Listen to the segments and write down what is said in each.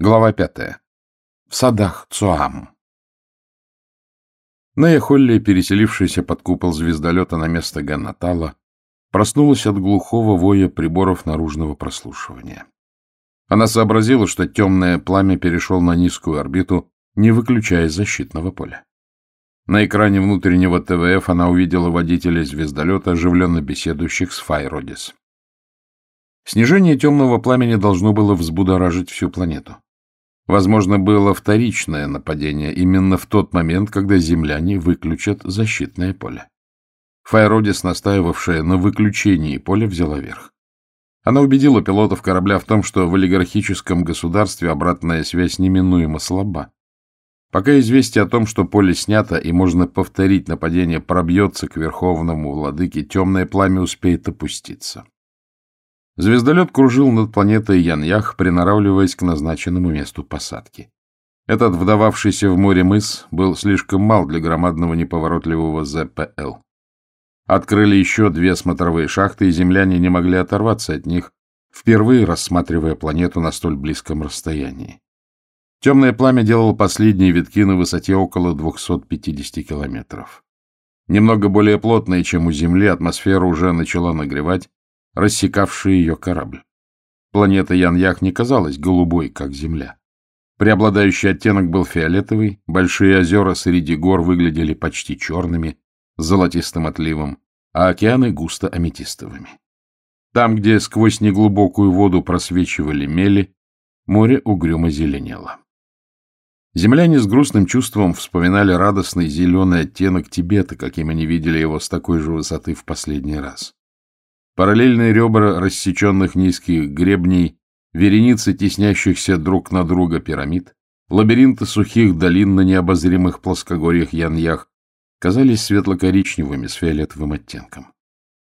Глава пятая. В садах Цуам. Нея Холли, переселившаяся под купол звездолета на место Ганнатала, проснулась от глухого воя приборов наружного прослушивания. Она сообразила, что темное пламя перешел на низкую орбиту, не выключая защитного поля. На экране внутреннего ТВФ она увидела водителей звездолета, оживленно беседующих с Файродис. Снижение темного пламени должно было взбудоражить всю планету. Возможно, было вторичное нападение именно в тот момент, когда земляне выключат защитное поле. Файродис, настаивавшая на выключении поля, взяла верх. Она убедила пилотов корабля в том, что в олигархическом государстве обратная связь неминуемо слаба. Пока известие о том, что поле снято и можно повторить нападение, пробьется к верховному владыке, темное пламя успеет опуститься. Звездолет кружил над планетой Яньях, приноравливаясь к назначенному месту посадки. Этот вдававшийся в море мыс был слишком мал для громадного неповоротливого ЗПЛ. Открыли еще две смотровые шахты, и земляне не могли оторваться от них, впервые рассматривая планету на столь близком расстоянии. Темное пламя делало последние витки на высоте около 250 километров. Немного более плотная, чем у Земли, атмосфера уже начала нагревать, рассекавший ее корабль. Планета Ян-Ях не казалась голубой, как Земля. Преобладающий оттенок был фиолетовый, большие озера среди гор выглядели почти черными, с золотистым отливом, а океаны густо аметистовыми. Там, где сквозь неглубокую воду просвечивали мели, море угрюмо зеленело. Земляне с грустным чувством вспоминали радостный зеленый оттенок Тибета, каким они видели его с такой же высоты в последний раз. Параллельные ребра рассеченных низких гребней, вереницы теснящихся друг на друга пирамид, лабиринты сухих долин на необозримых плоскогорьях Яньях казались светло-коричневыми с фиолетовым оттенком.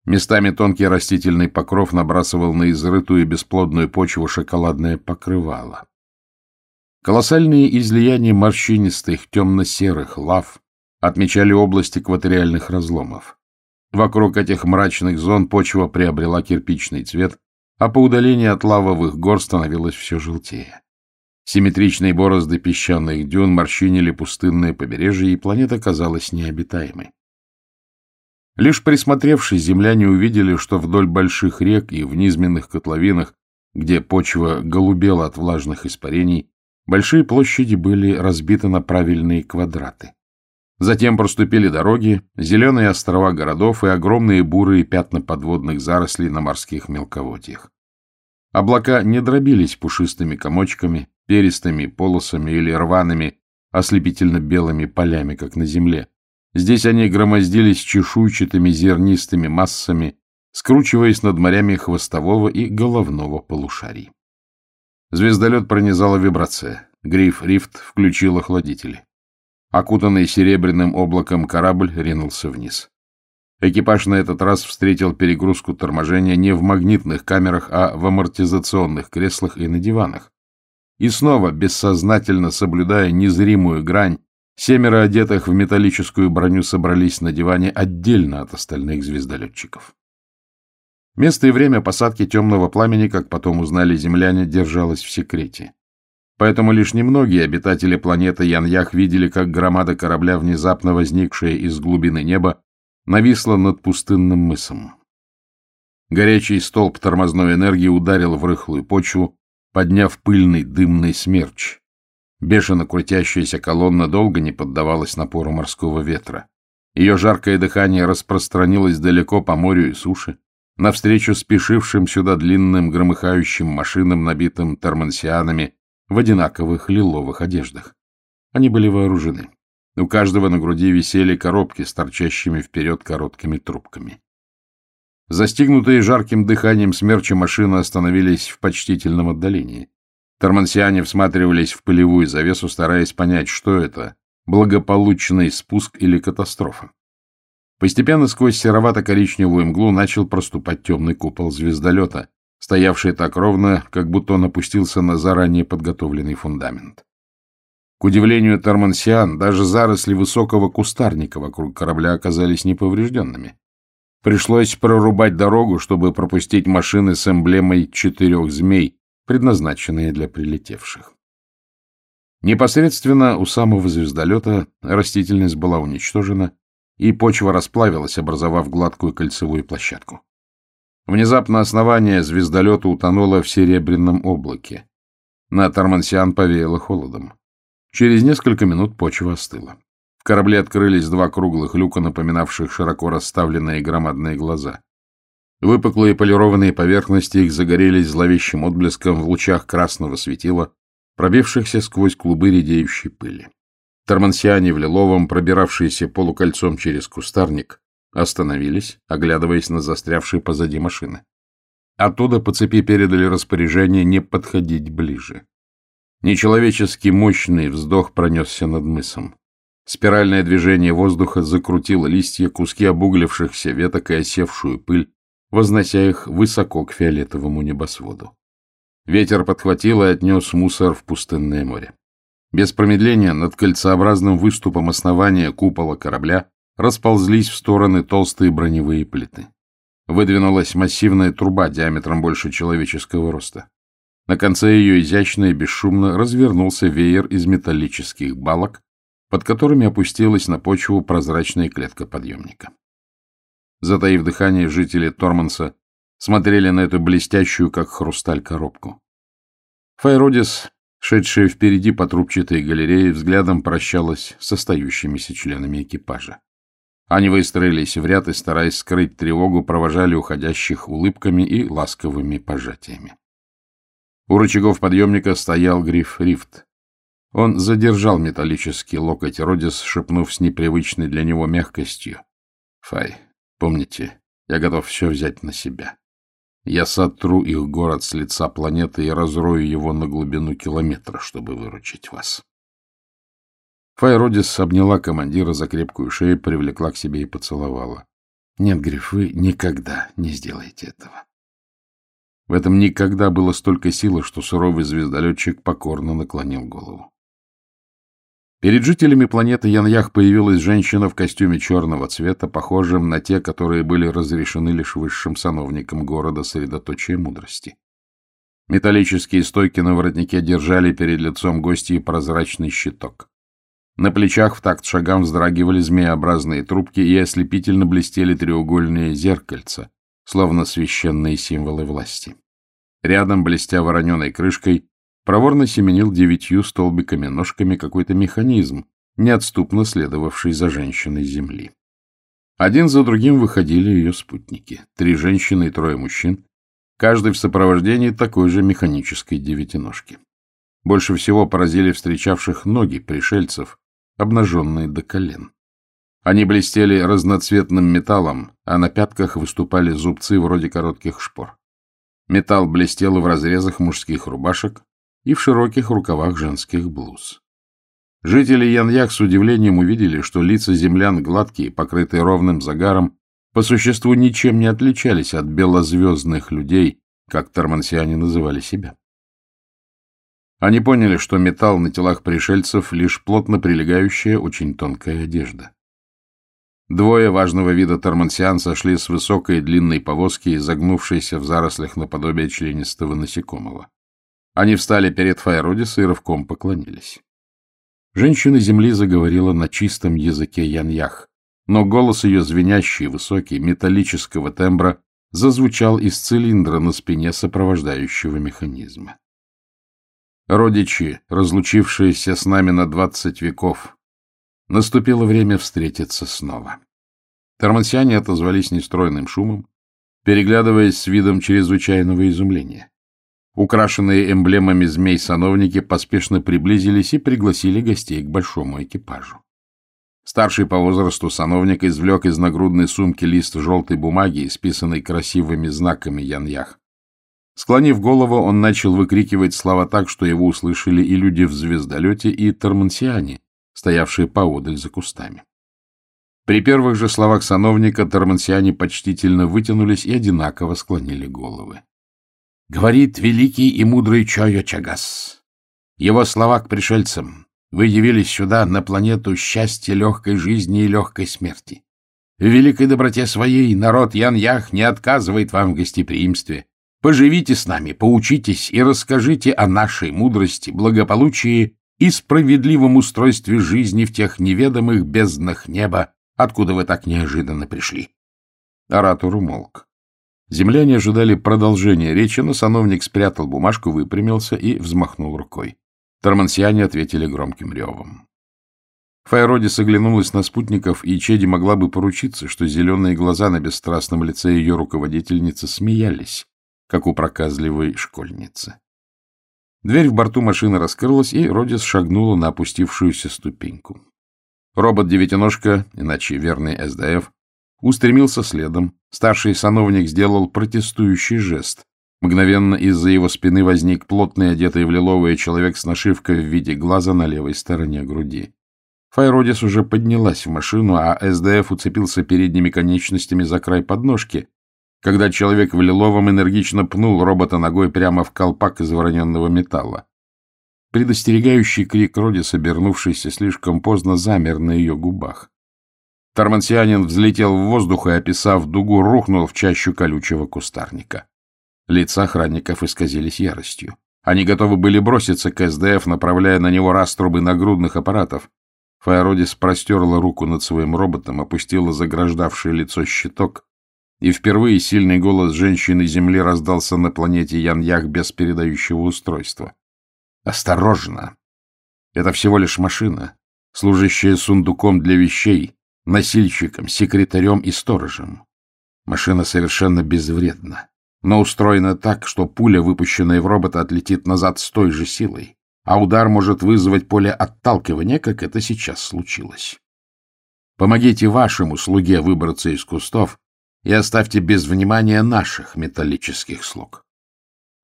Местами тонкий растительный покров набрасывал на изрытую бесплодную почву шоколадное покрывало. Колоссальные излияния морщинистых темно-серых лав отмечали область экваториальных разломов. Вокруг этих мрачных зон почва приобрела кирпичный цвет, а по удалении от лавовых гор становилось все желтее. Симметричные борозды песчаных дюн морщинили пустынное побережье, и планета казалась необитаемой. Лишь присмотревшись, земляне увидели, что вдоль больших рек и в низменных котловинах, где почва голубела от влажных испарений, большие площади были разбиты на правильные квадраты. Затем проступили дороги, зеленые острова городов и огромные бурые пятна подводных зарослей на морских мелководьях. Облака не дробились пушистыми комочками, перистыми полосами или рваными, ослепительно-белыми полями, как на земле. Здесь они громоздились чешуйчатыми зернистыми массами, скручиваясь над морями хвостового и головного полушарий. Звездолет пронизала вибрация. Гриф Рифт включил охладители. Окутанный серебряным облаком корабль ринулся вниз. Экипаж на этот раз встретил перегрузку торможения не в магнитных камерах, а в амортизационных креслах и на диванах. И снова, бессознательно соблюдая незримую грань, семеро одетых в металлическую броню собрались на диване отдельно от остальных звездолетчиков. Место и время посадки темного пламени, как потом узнали земляне, держалось в секрете. Поэтому лишь немногие обитатели планеты Яньях видели, как громада корабля, внезапно возникшая из глубины неба, нависла над пустынным мысом. Горячий столб тормозной энергии ударил в рыхлую почву, подняв пыльный дымный смерч. Бешено крутящаяся колонна долго не поддавалась напору морского ветра. Ее жаркое дыхание распространилось далеко по морю и суше, навстречу спешившим сюда длинным громыхающим машинам, набитым тормансианами, в одинаковых лиловых одеждах. Они были вооружены. У каждого на груди висели коробки с торчащими вперед короткими трубками. Застигнутые жарким дыханием смерчи машины остановились в почтительном отдалении. Тормансиане всматривались в пылевую завесу, стараясь понять, что это — благополучный спуск или катастрофа. Постепенно сквозь серовато-коричневую мглу начал проступать темный купол звездолета, стоявший так ровно, как будто он опустился на заранее подготовленный фундамент. К удивлению Тормансиан, даже заросли высокого кустарника вокруг корабля оказались неповрежденными. Пришлось прорубать дорогу, чтобы пропустить машины с эмблемой четырех змей, предназначенные для прилетевших. Непосредственно у самого звездолета растительность была уничтожена, и почва расплавилась, образовав гладкую кольцевую площадку. Внезапно основание звездолета утонуло в серебряном облаке. На Тармансиан повеяло холодом. Через несколько минут почва остыла. В корабле открылись два круглых люка, напоминавших широко расставленные громадные глаза. Выпуклые полированные поверхности их загорелись зловещим отблеском в лучах красного светила, пробившихся сквозь клубы редеющей пыли. Тормансиане в лиловом, пробиравшиеся полукольцом через кустарник, остановились, оглядываясь на застрявшие позади машины. Оттуда по цепи передали распоряжение не подходить ближе. Нечеловечески мощный вздох пронесся над мысом. Спиральное движение воздуха закрутило листья, куски обуглившихся веток и осевшую пыль, вознося их высоко к фиолетовому небосводу. Ветер подхватил и отнес мусор в пустынное море. Без промедления над кольцеобразным выступом основания купола корабля расползлись в стороны толстые броневые плиты. Выдвинулась массивная труба диаметром больше человеческого роста. На конце ее изящно и бесшумно развернулся веер из металлических балок, под которыми опустилась на почву прозрачная клетка подъемника. Затаив дыхание, жители Торманса смотрели на эту блестящую, как хрусталь, коробку. Файродис, шедшая впереди по трубчатой галерее, взглядом прощалась с остающимися членами экипажа. Они выстроились в ряд и, стараясь скрыть тревогу, провожали уходящих улыбками и ласковыми пожатиями. У рычагов подъемника стоял гриф Рифт. Он задержал металлический локоть Родис, шепнув с непривычной для него мягкостью. — Фай, помните, я готов все взять на себя. Я сотру их город с лица планеты и разрою его на глубину километра, чтобы выручить вас. Файродис обняла командира за крепкую шею, привлекла к себе и поцеловала. — Нет, Гриф, вы никогда не сделаете этого. В этом никогда было столько силы, что суровый звездолетчик покорно наклонил голову. Перед жителями планеты Яньях появилась женщина в костюме черного цвета, похожем на те, которые были разрешены лишь высшим сановникам города средоточия мудрости. Металлические стойки на воротнике держали перед лицом гостей прозрачный щиток. На плечах в такт шагам вздрагивали змееобразные трубки и ослепительно блестели треугольные зеркальца, словно священные символы власти. Рядом, блестя вороненой крышкой, проворно семенил девятью столбиками-ножками какой-то механизм, неотступно следовавший за женщиной Земли. Один за другим выходили ее спутники. Три женщины и трое мужчин, каждый в сопровождении такой же механической девятиножки. Больше всего поразили встречавших ноги пришельцев, обнаженные до колен. Они блестели разноцветным металлом, а на пятках выступали зубцы вроде коротких шпор. Металл блестел в разрезах мужских рубашек и в широких рукавах женских блуз. Жители Яньяк с удивлением увидели, что лица землян гладкие, покрытые ровным загаром, по существу ничем не отличались от белозвездных людей, как тормансиане называли себя. Они поняли, что металл на телах пришельцев — лишь плотно прилегающая, очень тонкая одежда. Двое важного вида тормансиан сошли с высокой длинной повозки, изогнувшейся в зарослях наподобие членистого насекомого. Они встали перед Файродис и рывком поклонились. Женщина земли заговорила на чистом языке яньях, но голос ее звенящий, высокий, металлического тембра зазвучал из цилиндра на спине сопровождающего механизма. Родичи, разлучившиеся с нами на двадцать веков, наступило время встретиться снова. Тормансиане отозвались нестройным шумом, переглядываясь с видом чрезвычайного изумления. Украшенные эмблемами змей-сановники поспешно приблизились и пригласили гостей к большому экипажу. Старший по возрасту сановник извлек из нагрудной сумки лист желтой бумаги, исписанный красивыми знаками яньях. Склонив голову, он начал выкрикивать слова так, что его услышали и люди в звездолете, и тормансиане, стоявшие поодаль за кустами. При первых же словах сановника тормансиане почтительно вытянулись и одинаково склонили головы. Говорит великий и мудрый Чойо Чагас. Его слова к пришельцам. Вы явились сюда, на планету счастья, легкой жизни и легкой смерти. В великой доброте своей народ Ян-Ях не отказывает вам в гостеприимстве. Поживите с нами, поучитесь и расскажите о нашей мудрости, благополучии и справедливом устройстве жизни в тех неведомых безднах неба, откуда вы так неожиданно пришли. Оратор умолк. Земляне ожидали продолжения речи, но сановник спрятал бумажку, выпрямился и взмахнул рукой. Тормансиане ответили громким ревом. Файродис оглянулась на спутников, и Чеди могла бы поручиться, что зеленые глаза на бесстрастном лице ее руководительницы смеялись, как у проказливой школьницы. Дверь в борту машины раскрылась, и Родис шагнула на опустившуюся ступеньку. Робот-девятиножка, иначе верный СДФ, устремился следом. Старший сановник сделал протестующий жест. Мгновенно из-за его спины возник плотный, одетый в лиловый человек с нашивкой в виде глаза на левой стороне груди. Файродис уже поднялась в машину, а СДФ уцепился передними конечностями за край подножки, когда человек в лиловом энергично пнул робота ногой прямо в колпак из вороненного металла. Предостерегающий крик Родис, обернувшийся слишком поздно, замер на ее губах. Тормансианин взлетел в воздух и, описав дугу, рухнул в чащу колючего кустарника. Лица охранников исказились яростью. Они готовы были броситься к СДФ, направляя на него раструбы нагрудных аппаратов. Фаеродис простерла руку над своим роботом, опустила заграждавшее лицо щиток, и впервые сильный голос женщины Земли раздался на планете Ян-Ях без передающего устройства. «Осторожно! Это всего лишь машина, служащая сундуком для вещей, носильщиком, секретарем и сторожем. Машина совершенно безвредна, но устроена так, что пуля, выпущенная в робота, отлетит назад с той же силой, а удар может вызвать поле отталкивания, как это сейчас случилось. Помогите вашему слуге выбраться из кустов и оставьте без внимания наших металлических слуг.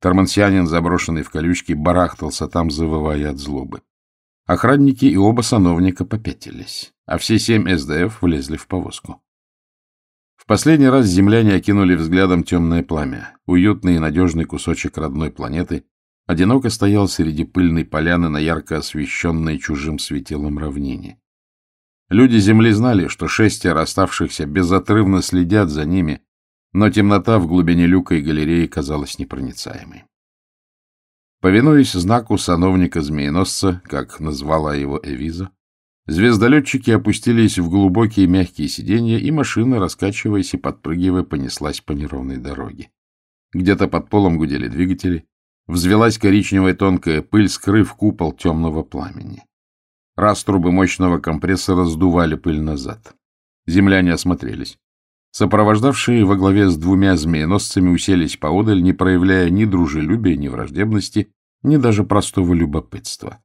Тормансианин, заброшенный в колючки, барахтался там, завывая от злобы. Охранники и оба сановника попятились, а все семь СДФ влезли в повозку. В последний раз земляне окинули взглядом темное пламя, уютный и надежный кусочек родной планеты, одиноко стоял среди пыльной поляны на ярко освещенной чужим светилом равнине. Люди Земли знали, что шестеро оставшихся безотрывно следят за ними, но темнота в глубине люка и галереи казалась непроницаемой. Повинуясь знаку сановника-змееносца, как назвала его Эвиза, звездолетчики опустились в глубокие мягкие сиденья, и машина, раскачиваясь и подпрыгивая, понеслась по неровной дороге. Где-то под полом гудели двигатели, взвелась коричневая тонкая пыль, скрыв купол темного пламени. Раструбы мощного компрессора сдували пыль назад. Земляне осмотрелись. Сопровождавшие во главе с двумя змееносцами уселись поодаль, не проявляя ни дружелюбия, ни враждебности, ни даже простого любопытства.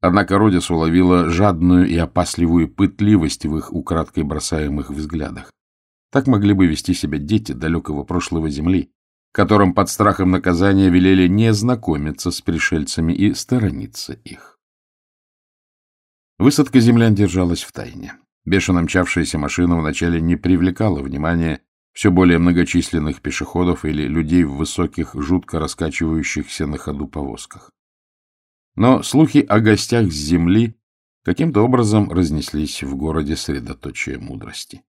Однако Родис уловила жадную и опасливую пытливость в их украдкой бросаемых взглядах. Так могли бы вести себя дети далекого прошлого Земли, которым под страхом наказания велели не знакомиться с пришельцами и сторониться их. Высадка землян держалась в тайне. Бешено мчавшаяся машина вначале не привлекала внимания все более многочисленных пешеходов или людей в высоких, жутко раскачивающихся на ходу повозках. Но слухи о гостях с земли каким-то образом разнеслись в городе средоточие мудрости.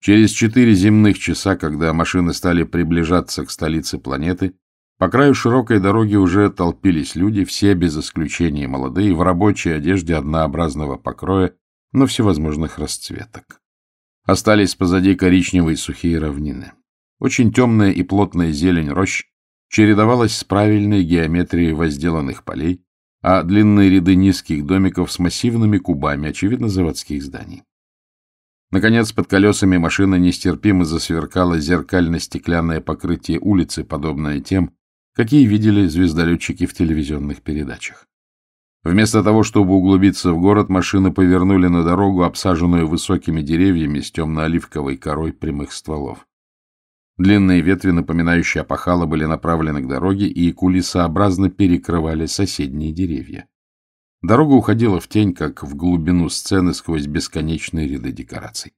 Через четыре земных часа, когда машины стали приближаться к столице планеты, по краю широкой дороги уже толпились люди, все без исключения молодые, в рабочей одежде однообразного покроя, но всевозможных расцветок. Остались позади коричневые сухие равнины. Очень темная и плотная зелень рощ чередовалась с правильной геометрией возделанных полей, а длинные ряды низких домиков с массивными кубами, очевидно, заводских зданий. Наконец, под колесами машины нестерпимо засверкало зеркально-стеклянное покрытие улицы, подобное тем, какие видели звездолетчики в телевизионных передачах. Вместо того, чтобы углубиться в город, машины повернули на дорогу, обсаженную высокими деревьями с темно-оливковой корой прямых стволов. Длинные ветви, напоминающие опахала, были направлены к дороге и кулисообразно перекрывали соседние деревья. Дорога уходила в тень, как в глубину сцены сквозь бесконечные ряды декораций.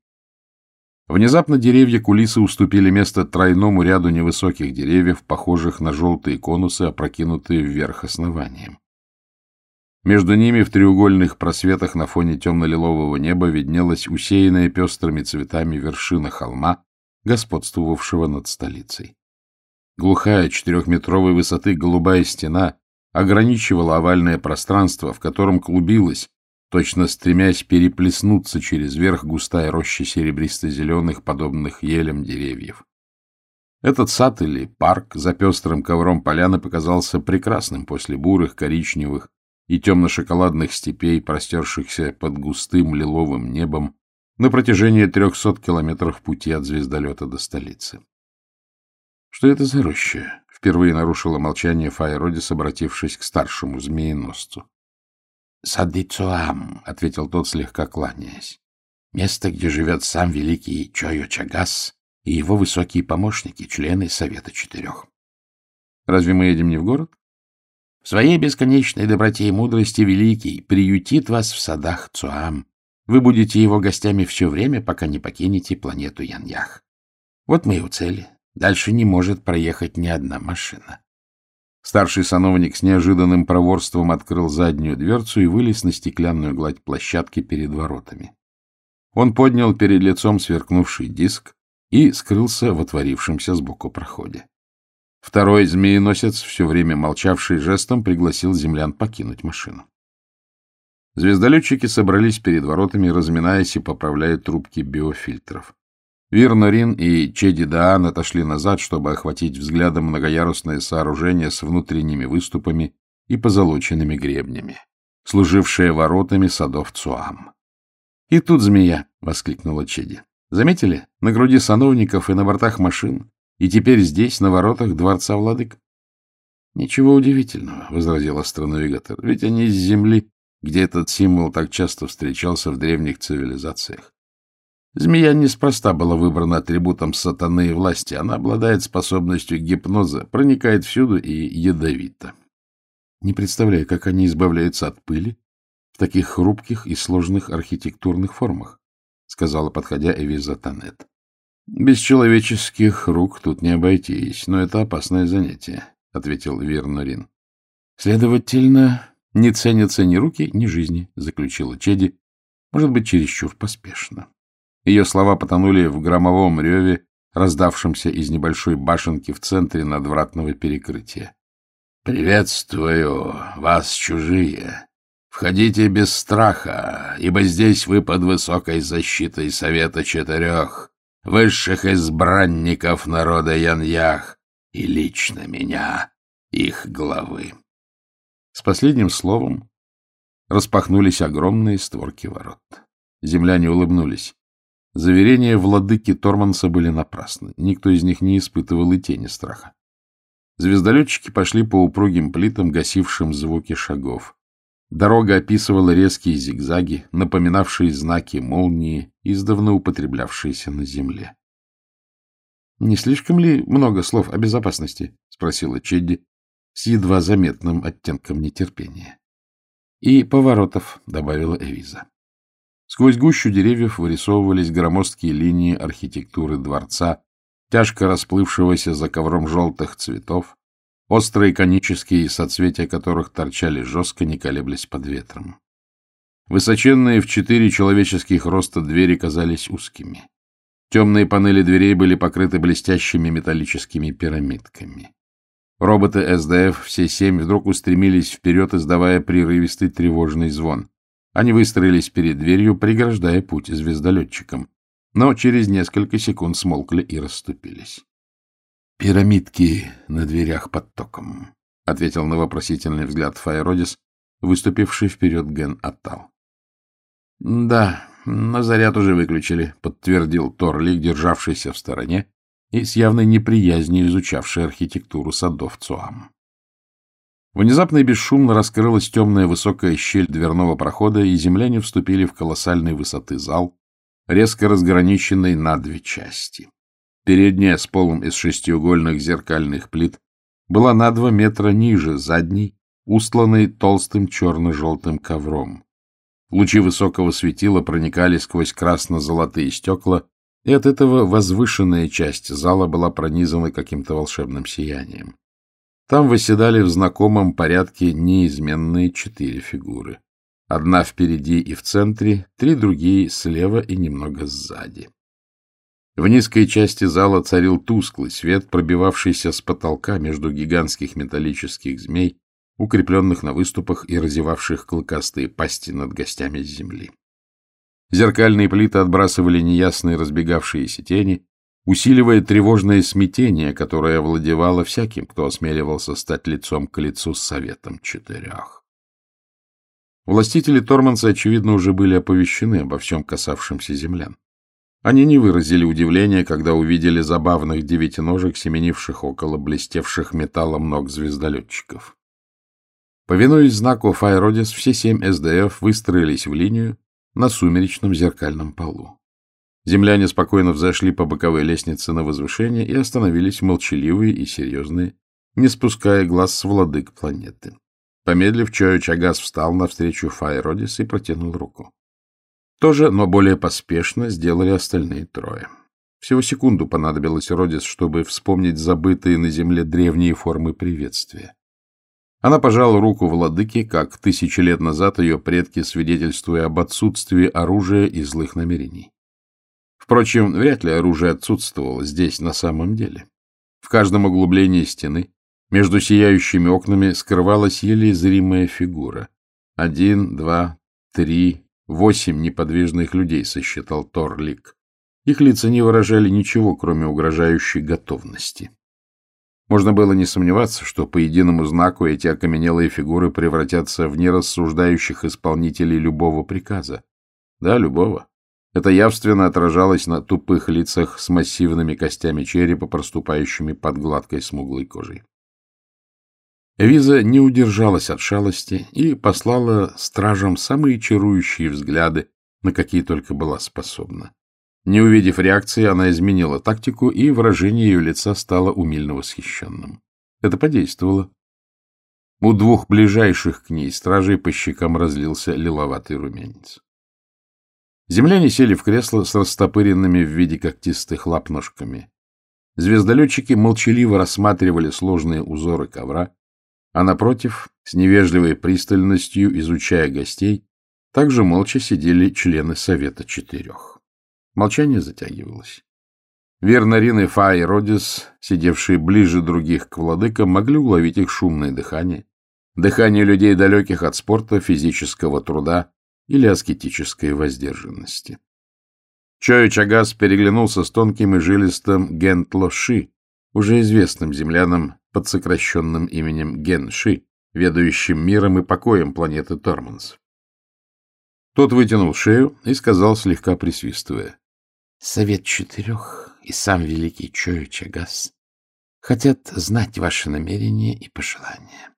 Внезапно деревья кулисы уступили место тройному ряду невысоких деревьев, похожих на желтые конусы, опрокинутые вверх основанием. Между ними в треугольных просветах на фоне темно-лилового неба виднелась усеянная пестрыми цветами вершина холма, господствовавшего над столицей. Глухая четырехметровой высоты голубая стена ограничивала овальное пространство, в котором клубилась, точно стремясь переплеснуться через верх густая роща серебристо-зеленых, подобных елям деревьев. Этот сад или парк за пестрым ковром поляны показался прекрасным после бурых, коричневых и темно-шоколадных степей, простершихся под густым лиловым небом на протяжении трехсот километров пути от звездолета до столицы. Что это за роща? Впервые нарушила молчание Файродис, обратившись к старшему змееносцу. — Сады Цуам, — ответил тот, слегка кланяясь. — Место, где живет сам великий Чойо Чагас и его высокие помощники, члены Совета Четырех. — Разве мы едем не в город? — В своей бесконечной доброте и мудрости великий приютит вас в садах Цуам. Вы будете его гостями все время, пока не покинете планету Яньях. Вот мы и у цели. Дальше не может проехать ни одна машина. Старший сановник с неожиданным проворством открыл заднюю дверцу и вылез на стеклянную гладь площадки перед воротами. Он поднял перед лицом сверкнувший диск и скрылся в отворившемся сбоку проходе. Второй змееносец, все время молчавший жестом, пригласил землян покинуть машину. Звездолетчики собрались перед воротами, разминаясь и поправляя трубки биофильтров. Вирнорин и Чеди Даан отошли назад, чтобы охватить взглядом многоярусное сооружение с внутренними выступами и позолоченными гребнями, служившее воротами садов Цуам. — И тут змея! — воскликнула Чеди. — Заметили? На груди сановников и на бортах машин, и теперь здесь, на воротах дворца владык. — Ничего удивительного, — возразил астронавигатор, — ведь они с Земли, где этот символ так часто встречался в древних цивилизациях. Змея неспроста была выбрана атрибутом сатаны и власти. Она обладает способностью гипноза, проникает всюду и ядовито. Не представляю, как они избавляются от пыли в таких хрупких и сложных архитектурных формах, — сказала, подходя Эвиза Танет. — Без человеческих рук тут не обойтись, но это опасное занятие, — ответил Вернурин. — Следовательно, не ценятся ни руки, ни жизни, — заключила Чеди, может быть, чересчур поспешно. Ее слова потонули в громовом реве, раздавшемся из небольшой башенки в центре надвратного перекрытия. — Приветствую вас, чужие! Входите без страха, ибо здесь вы под высокой защитой Совета Четырех, высших избранников народа Яньях и лично меня, их главы. С последним словом распахнулись огромные створки ворот. Земляне улыбнулись. Заверения владыки Торманса были напрасны. Никто из них не испытывал и тени страха. Звездолетчики пошли по упругим плитам, гасившим звуки шагов. Дорога описывала резкие зигзаги, напоминавшие знаки молнии, издавна употреблявшиеся на земле. — Не слишком ли много слов о безопасности? — спросила Чедди с едва заметным оттенком нетерпения. — И поворотов, — добавила Эвиза. Сквозь гущу деревьев вырисовывались громоздкие линии архитектуры дворца, тяжко расплывшегося за ковром желтых цветов, острые конические соцветия которых торчали жестко, не колеблясь под ветром. Высоченные в четыре человеческих роста двери казались узкими. Темные панели дверей были покрыты блестящими металлическими пирамидками. Роботы СДФ, все семь, вдруг устремились вперед, издавая прерывистый тревожный звон. Они выстроились перед дверью, преграждая путь звездолетчикам, но через несколько секунд смолкли и расступились. — Пирамидки на дверях под током, — ответил на вопросительный взгляд Файродис, выступивший вперед Ген Аттал. — Да, на заряд уже выключили, — подтвердил Торли, державшийся в стороне и с явной неприязнью изучавший архитектуру садов Цуам. Внезапно и бесшумно раскрылась темная высокая щель дверного прохода, и земляне вступили в колоссальной высоты зал, резко разграниченный на две части. Передняя с полом из шестиугольных зеркальных плит была на два метра ниже задней, устланной толстым черно-желтым ковром. Лучи высокого светила проникали сквозь красно-золотые стекла, и от этого возвышенная часть зала была пронизана каким-то волшебным сиянием. Там выседали в знакомом порядке неизменные четыре фигуры. Одна впереди и в центре, три другие слева и немного сзади. В низкой части зала царил тусклый свет, пробивавшийся с потолка между гигантских металлических змей, укрепленных на выступах и разевавших клыкастые пасти над гостями земли. Зеркальные плиты отбрасывали неясные разбегавшиеся тени, усиливая тревожное смятение, которое овладевало всяким, кто осмеливался стать лицом к лицу с Советом Четырех. Властители Торманса, очевидно, уже были оповещены обо всем касавшемся землян. Они не выразили удивления, когда увидели забавных девятиножек, семенивших около блестевших металлом ног звездолетчиков. Повинуясь знаку Файродис, все семь СДФ выстроились в линию на сумеречном зеркальном полу. Земляне спокойно взошли по боковой лестнице на возвышение и остановились молчаливые и серьезные, не спуская глаз с владык планеты. Помедлив, Чою Чагас встал навстречу Файродис и протянул руку. Тоже, но более поспешно сделали остальные трое. Всего секунду понадобилось Родис, чтобы вспомнить забытые на земле древние формы приветствия. Она пожала руку владыке, как тысячи лет назад ее предки, свидетельствуя об отсутствии оружия и злых намерений. Впрочем, вряд ли оружие отсутствовало здесь на самом деле. В каждом углублении стены, между сияющими окнами, скрывалась еле зримая фигура. Один, два, три, Восемь неподвижных людей, сосчитал Торлик. Их лица не выражали ничего, кроме угрожающей готовности. Можно было не сомневаться, что по единому знаку эти окаменелые фигуры превратятся в нерассуждающих исполнителей любого приказа. Да, любого. Это явственно отражалось на тупых лицах с массивными костями черепа, проступающими под гладкой смуглой кожей. Виза не удержалась от шалости и послала стражам самые чарующие взгляды, на какие только была способна. Не увидев реакции, она изменила тактику, и выражение ее лица стало умильно восхищенным. Это подействовало. У двух ближайших к ней стражей по щекам разлился лиловатый румянец. Земляне сели в кресло с растопыренными в виде когтистых лап ножками. Звездолетчики молчаливо рассматривали сложные узоры ковра, а напротив, с невежливой пристальностью изучая гостей, также молча сидели члены Совета Четырех. Молчание затягивалось. Вернарин и Фа и Родис, сидевшие ближе других к владыкам, могли уловить их шумное дыхание, дыхание людей, далеких от спорта, физического труда или аскетической воздержанности. Чой Чагас переглянулся с тонким и жилистым Гентлоши, уже известным землянам под сокращенным именем Генши, ведающим миром и покоем планеты Торманс. Тот вытянул шею и сказал, слегка присвистывая. — Совет четырех и сам великий Чою Чагас хотят знать ваши намерения и пожелания.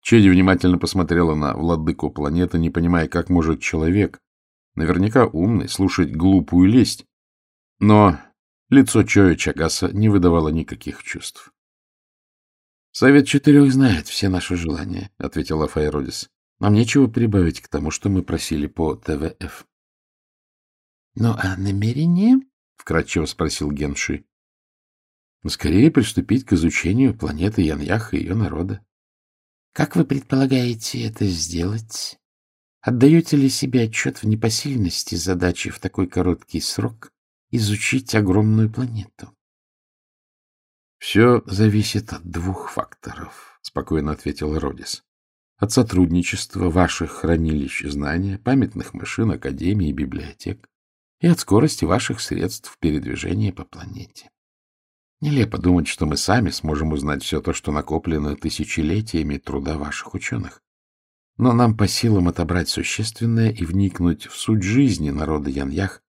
Чеди внимательно посмотрела на владыку планеты, не понимая, как может человек, наверняка умный, слушать глупую лесть. Но лицо Чоя Чагаса не выдавало никаких чувств. — Совет четырех знает все наши желания, — ответила Файродис. — Нам нечего прибавить к тому, что мы просили по ТВФ. — Ну, а намерение? — вкратчиво спросил Генши. — Скорее приступить к изучению планеты Яньях и ее народа. — Как вы предполагаете это сделать? Отдаете ли себе отчет в непосильности задачи в такой короткий срок изучить огромную планету? Все зависит от двух факторов, — спокойно ответил Родис. От сотрудничества ваших хранилищ знания, памятных машин, академий и библиотек, и от скорости ваших средств передвижения по планете. Нелепо думать, что мы сами сможем узнать все то, что накоплено тысячелетиями труда ваших ученых. Но нам по силам отобрать существенное и вникнуть в суть жизни народа Яньях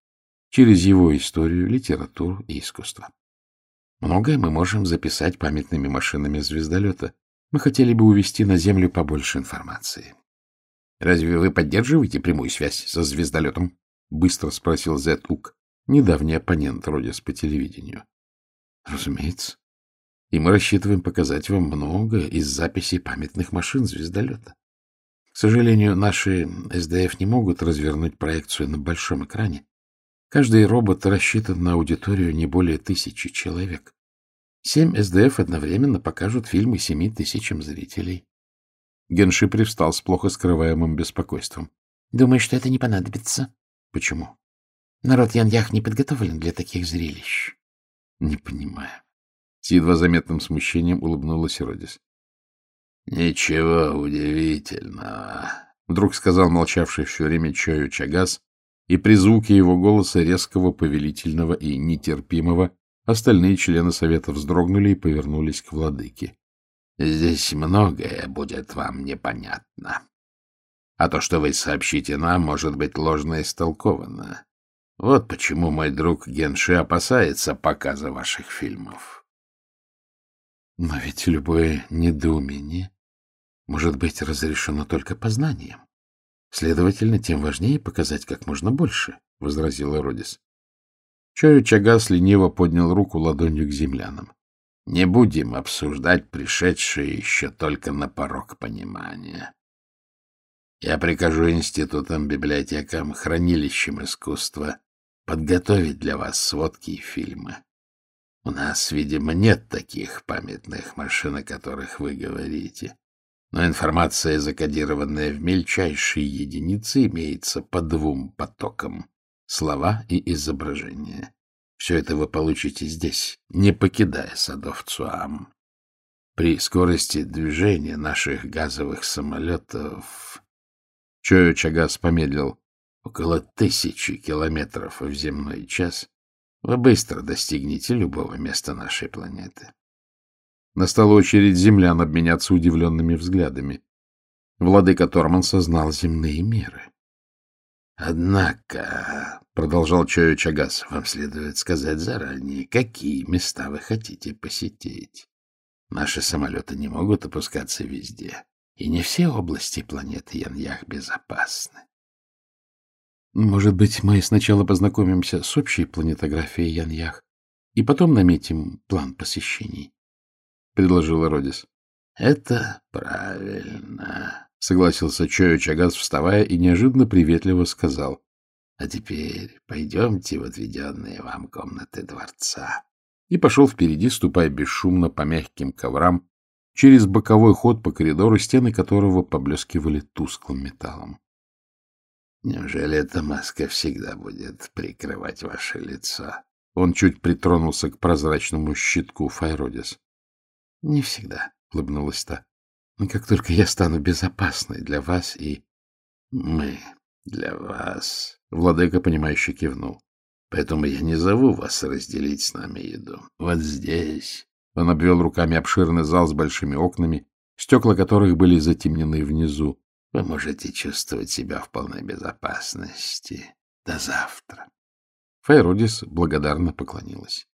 через его историю, литературу и искусство. Многое мы можем записать памятными машинами звездолета. Мы хотели бы увести на Землю побольше информации. — Разве вы поддерживаете прямую связь со звездолетом? — быстро спросил Зет Ук, недавний оппонент Родис по телевидению. — Разумеется. И мы рассчитываем показать вам многое из записей памятных машин звездолета. К сожалению, наши СДФ не могут развернуть проекцию на большом экране, Каждый робот рассчитан на аудиторию не более тысячи человек. Семь СДФ одновременно покажут фильмы семи тысячам зрителей. Генши привстал с плохо скрываемым беспокойством. — Думаю, что это не понадобится. — Почему? — Народ Яньях не подготовлен для таких зрелищ. — Не понимаю. С едва заметным смущением улыбнулась Родис. — Ничего удивительного, — вдруг сказал молчавший все время чаю Чагас, и при звуке его голоса резкого, повелительного и нетерпимого остальные члены совета вздрогнули и повернулись к владыке. — Здесь многое будет вам непонятно. А то, что вы сообщите нам, может быть ложно истолковано. Вот почему мой друг Генши опасается показа ваших фильмов. Но ведь любое недоумение может быть разрешено только познанием. Следовательно, тем важнее показать как можно больше, — возразила Родис. Чою Чагас лениво поднял руку ладонью к землянам. — Не будем обсуждать пришедшие еще только на порог понимания. Я прикажу институтам, библиотекам, хранилищам искусства подготовить для вас сводки и фильмы. У нас, видимо, нет таких памятных машин, о которых вы говорите. Но информация, закодированная в мельчайшие единицы, имеется по двум потокам — слова и изображения. Все это вы получите здесь, не покидая садов Цуам. При скорости движения наших газовых самолетов... Чою Чагас помедлил. Около тысячи километров в земной час вы быстро достигнете любого места нашей планеты. Настала очередь землян обменяться удивленными взглядами. Владыка Торман сознал земные меры. — Однако, — продолжал Чою Чагас, — вам следует сказать заранее, какие места вы хотите посетить. Наши самолеты не могут опускаться везде, и не все области планеты Яньях безопасны. Может быть, мы сначала познакомимся с общей планетографией Яньях и потом наметим план посещений, — предложила Родис. — Это правильно, — согласился Чою Чагас, вставая, и неожиданно приветливо сказал. — А теперь пойдемте в отведенные вам комнаты дворца. И пошел впереди, ступая бесшумно по мягким коврам, через боковой ход по коридору, стены которого поблескивали тусклым металлом. Неужели эта маска всегда будет прикрывать ваше лицо? Он чуть притронулся к прозрачному щитку Файродис. — Не всегда, — улыбнулась та. — Но как только я стану безопасной для вас и... Мы для вас... Владыка, понимающе кивнул. Поэтому я не зову вас разделить с нами еду. Вот здесь... Он обвел руками обширный зал с большими окнами, стекла которых были затемнены внизу. Вы можете чувствовать себя в полной безопасности. До завтра. Файродис благодарно поклонилась.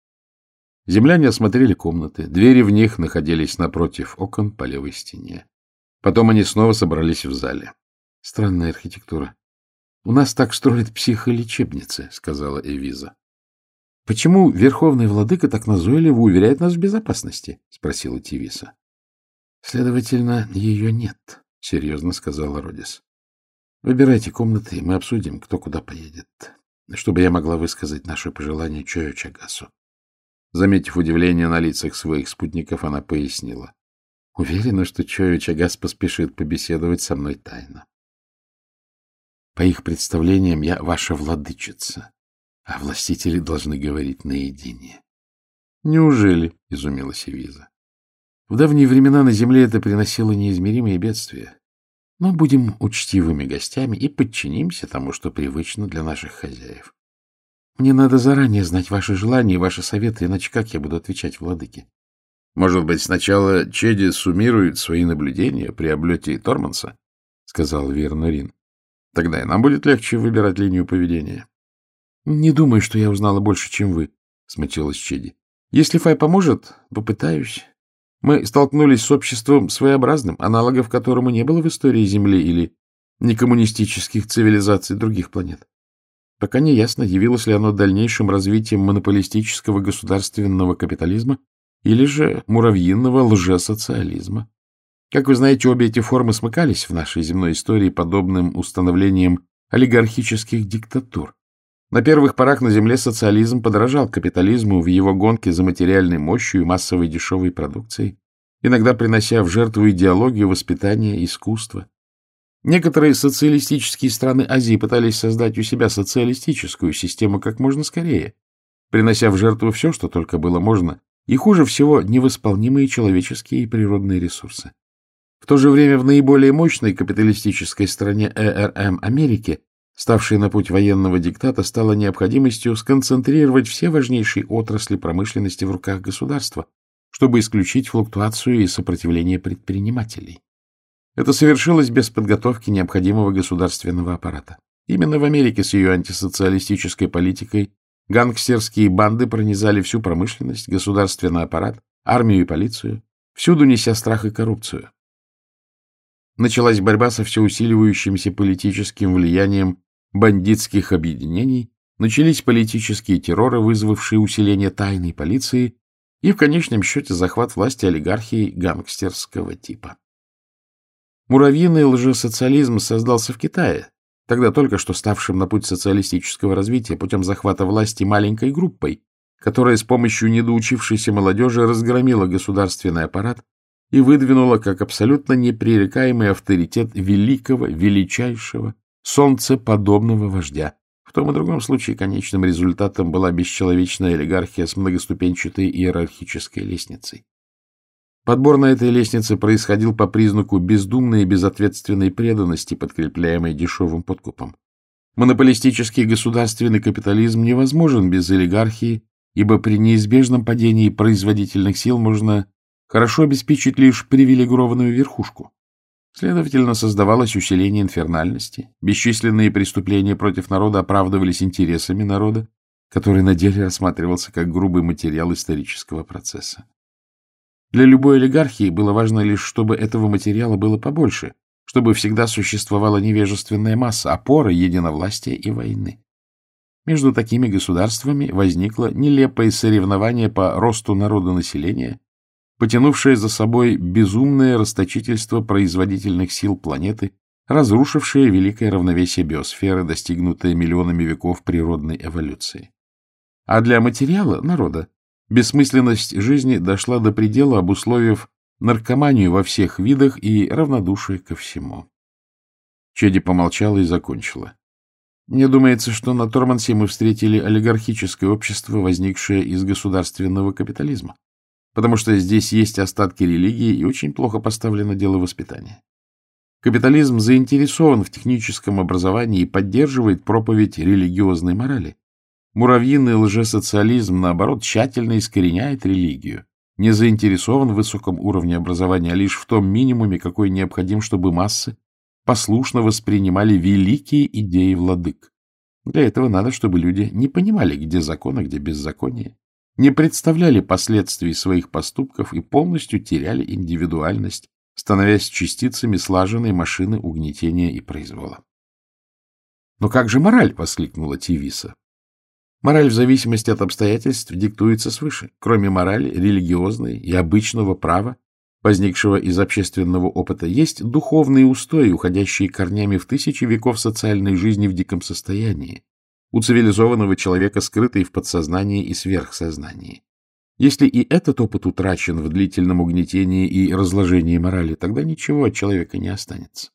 Земляне осмотрели комнаты. Двери в них находились напротив окон по левой стене. Потом они снова собрались в зале. — Странная архитектура. — У нас так строят психолечебницы, — сказала Эвиза. — Почему верховный владыка так назойливо уверяет нас в безопасности? — спросила Тивиса. — Следовательно, ее нет, — серьезно сказала Родис. — Выбирайте комнаты, и мы обсудим, кто куда поедет, чтобы я могла высказать наши пожелания Чою Чагасу. Заметив удивление на лицах своих спутников, она пояснила. — Уверена, что Чою Чагас поспешит побеседовать со мной тайно. По их представлениям, я ваша владычица, а властители должны говорить наедине. — Неужели? — изумилась Эвиза. В давние времена на земле это приносило неизмеримые бедствия. Но будем учтивыми гостями и подчинимся тому, что привычно для наших хозяев. Мне надо заранее знать ваши желания и ваши советы, иначе как я буду отвечать владыке? Может быть, сначала Чеди суммирует свои наблюдения при облете Торманса? — сказал Вернарин. — Тогда и нам будет легче выбирать линию поведения. — Не думаю, что я узнала больше, чем вы, — смутилась Чеди. — Если Фай поможет, попытаюсь. Мы столкнулись с обществом своеобразным, аналогов которому не было в истории Земли или некоммунистических цивилизаций других планет. Пока не ясно, явилось ли оно дальнейшим развитием монополистического государственного капитализма или же муравьиного лжесоциализма. Как вы знаете, обе эти формы смыкались в нашей земной истории подобным установлением олигархических диктатур. На первых порах на Земле социализм подражал капитализму в его гонке за материальной мощью и массовой дешевой продукцией, иногда принося в жертву идеологию, воспитание, искусство. Некоторые социалистические страны Азии пытались создать у себя социалистическую систему как можно скорее, принося в жертву все, что только было можно, и хуже всего невосполнимые человеческие и природные ресурсы. В то же время в наиболее мощной капиталистической стране ЭРМ Америки, ставшей на путь военного диктата, стало необходимостью сконцентрировать все важнейшие отрасли промышленности в руках государства, чтобы исключить флуктуацию и сопротивление предпринимателей. Это совершилось без подготовки необходимого государственного аппарата. Именно в Америке с ее антисоциалистической политикой гангстерские банды пронизали всю промышленность, государственный аппарат, армию и полицию, всюду неся страх и коррупцию. Началась борьба со всеусиливающимся политическим влиянием бандитских объединений, начались политические терроры, вызвавшие усиление тайной полиции и, в конечном счете, захват власти олигархии гангстерского типа. Муравьиный лжесоциализм создался в Китае, тогда только что ставшим на путь социалистического развития путем захвата власти маленькой группой, которая с помощью недоучившейся молодежи разгромила государственный аппарат и выдвинула как абсолютно непререкаемый авторитет великого, величайшего, солнцеподобного вождя, в том и другом случае конечным результатом была бесчеловечная олигархия с многоступенчатой иерархической лестницей. Подбор на этой лестнице происходил по признаку бездумной и безответственной преданности, подкрепляемой дешевым подкупом. Монополистический государственный капитализм невозможен без олигархии, ибо при неизбежном падении производительных сил можно хорошо обеспечить лишь привилегированную верхушку. Следовательно, создавалось усиление инфернальности, бесчисленные преступления против народа оправдывались интересами народа, который на деле рассматривался как грубый материал исторического процесса. Для любой олигархии было важно лишь, чтобы этого материала было побольше, чтобы всегда существовала невежественная масса, опора единовластия и войны. Между такими государствами возникло нелепое соревнование по росту народонаселения потянувшее за собой безумное расточительство производительных сил планеты, разрушившее великое равновесие биосферы, достигнутое миллионами веков природной эволюции. А для материала, народа, бессмысленность жизни дошла до предела, обусловив наркоманию во всех видах и равнодушие ко всему. Чеди помолчала и закончила. Мне думается, что на Тормансе мы встретили олигархическое общество, возникшее из государственного капитализма потому что здесь есть остатки религии и очень плохо поставлено дело воспитания. Капитализм заинтересован в техническом образовании и поддерживает проповедь религиозной морали. Муравьиный лжесоциализм, наоборот, тщательно искореняет религию, не заинтересован в высоком уровне образования, а лишь в том минимуме, какой необходим, чтобы массы послушно воспринимали великие идеи владык. Для этого надо, чтобы люди не понимали, где закон, а где беззаконие, не представляли последствий своих поступков и полностью теряли индивидуальность, становясь частицами слаженной машины угнетения и произвола. «Но как же мораль?» — воскликнула Тивиса. Мораль в зависимости от обстоятельств диктуется свыше. Кроме морали, религиозной и обычного права, возникшего из общественного опыта, есть духовные устои, уходящие корнями в тысячи веков социальной жизни в диком состоянии, у цивилизованного человека скрытый в подсознании и сверхсознании. Если и этот опыт утрачен в длительном угнетении и разложении морали, тогда ничего от человека не останется.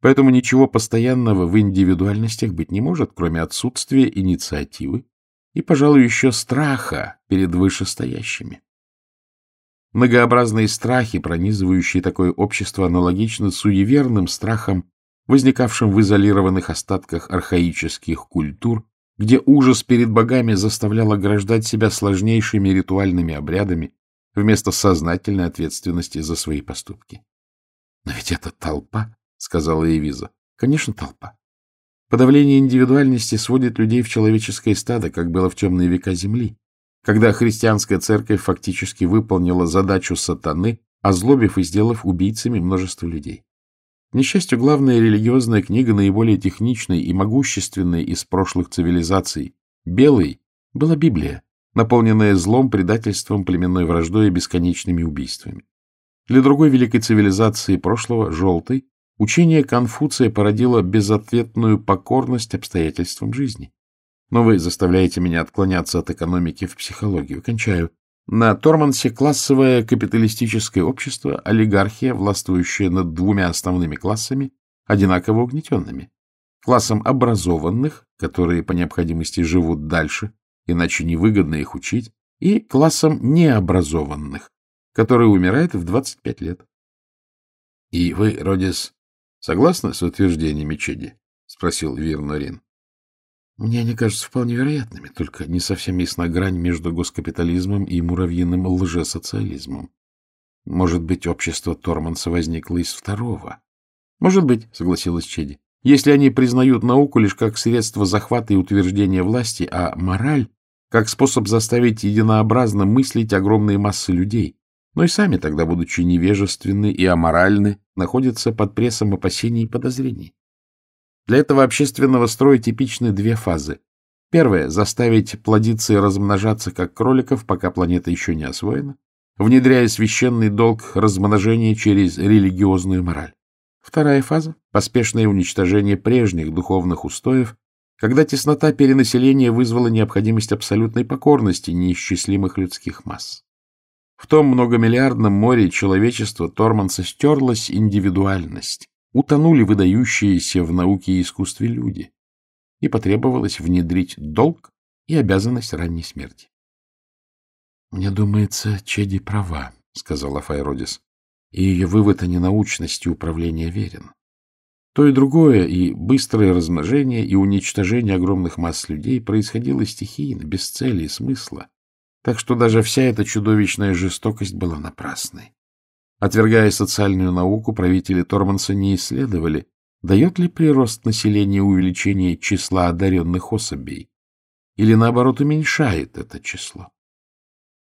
Поэтому ничего постоянного в индивидуальностях быть не может, кроме отсутствия инициативы и, пожалуй, еще страха перед вышестоящими. Многообразные страхи, пронизывающие такое общество, аналогичны суеверным страхам возникавшим в изолированных остатках архаических культур, где ужас перед богами заставлял ограждать себя сложнейшими ритуальными обрядами вместо сознательной ответственности за свои поступки. — Но ведь это толпа, — сказала Эвиза. — Конечно, толпа. Подавление индивидуальности сводит людей в человеческое стадо, как было в темные века Земли, когда христианская церковь фактически выполнила задачу сатаны, озлобив и сделав убийцами множество людей. К несчастью, главная религиозная книга, наиболее техничной и могущественной из прошлых цивилизаций, белой, была Библия, наполненная злом, предательством, племенной враждой и бесконечными убийствами. Для другой великой цивилизации прошлого, желтой, учение Конфуция породило безответную покорность обстоятельствам жизни. Но вы заставляете меня отклоняться от экономики в психологию. Кончаю. На Тормансе классовое капиталистическое общество, олигархия, властвующая над двумя основными классами, одинаково угнетенными. Классом образованных, которые по необходимости живут дальше, иначе невыгодно их учить, и классом необразованных, который умирает в 25 лет. — И вы, Родис, согласны с утверждениями Чеди? — спросил Вирнорин. — Мне они кажутся вполне вероятными, только не совсем ясна грань между госкапитализмом и муравьиным лжесоциализмом. Может быть, общество Торманса возникло из второго? — Может быть, — согласилась Чеди. — Если они признают науку лишь как средство захвата и утверждения власти, а мораль — как способ заставить единообразно мыслить огромные массы людей, но и сами тогда, будучи невежественны и аморальны, находятся под прессом опасений и подозрений. Для этого общественного строя типичны две фазы. Первая — заставить плодиться и размножаться как кроликов, пока планета еще не освоена внедряя священный долг размножения через религиозную мораль. Вторая фаза — поспешное уничтожение прежних духовных устоев, когда теснота перенаселения вызвала необходимость абсолютной покорности неисчислимых людских масс. В том многомиллиардном море человечества Торманса стерлась индивидуальность, утонули выдающиеся в науке и искусстве люди, и потребовалось внедрить долг и обязанность ранней смерти. — Мне думается, Чеди права, — сказала Файродис, — и ее вывод о ненаучности управления верен. То и другое, и быстрое размножение, и уничтожение огромных масс людей происходило стихийно, без цели и смысла, так что даже вся эта чудовищная жестокость была напрасной. Отвергая социальную науку, правители Торманса не исследовали, дает ли прирост населения увеличение числа одаренных особей, или, наоборот, уменьшает это число.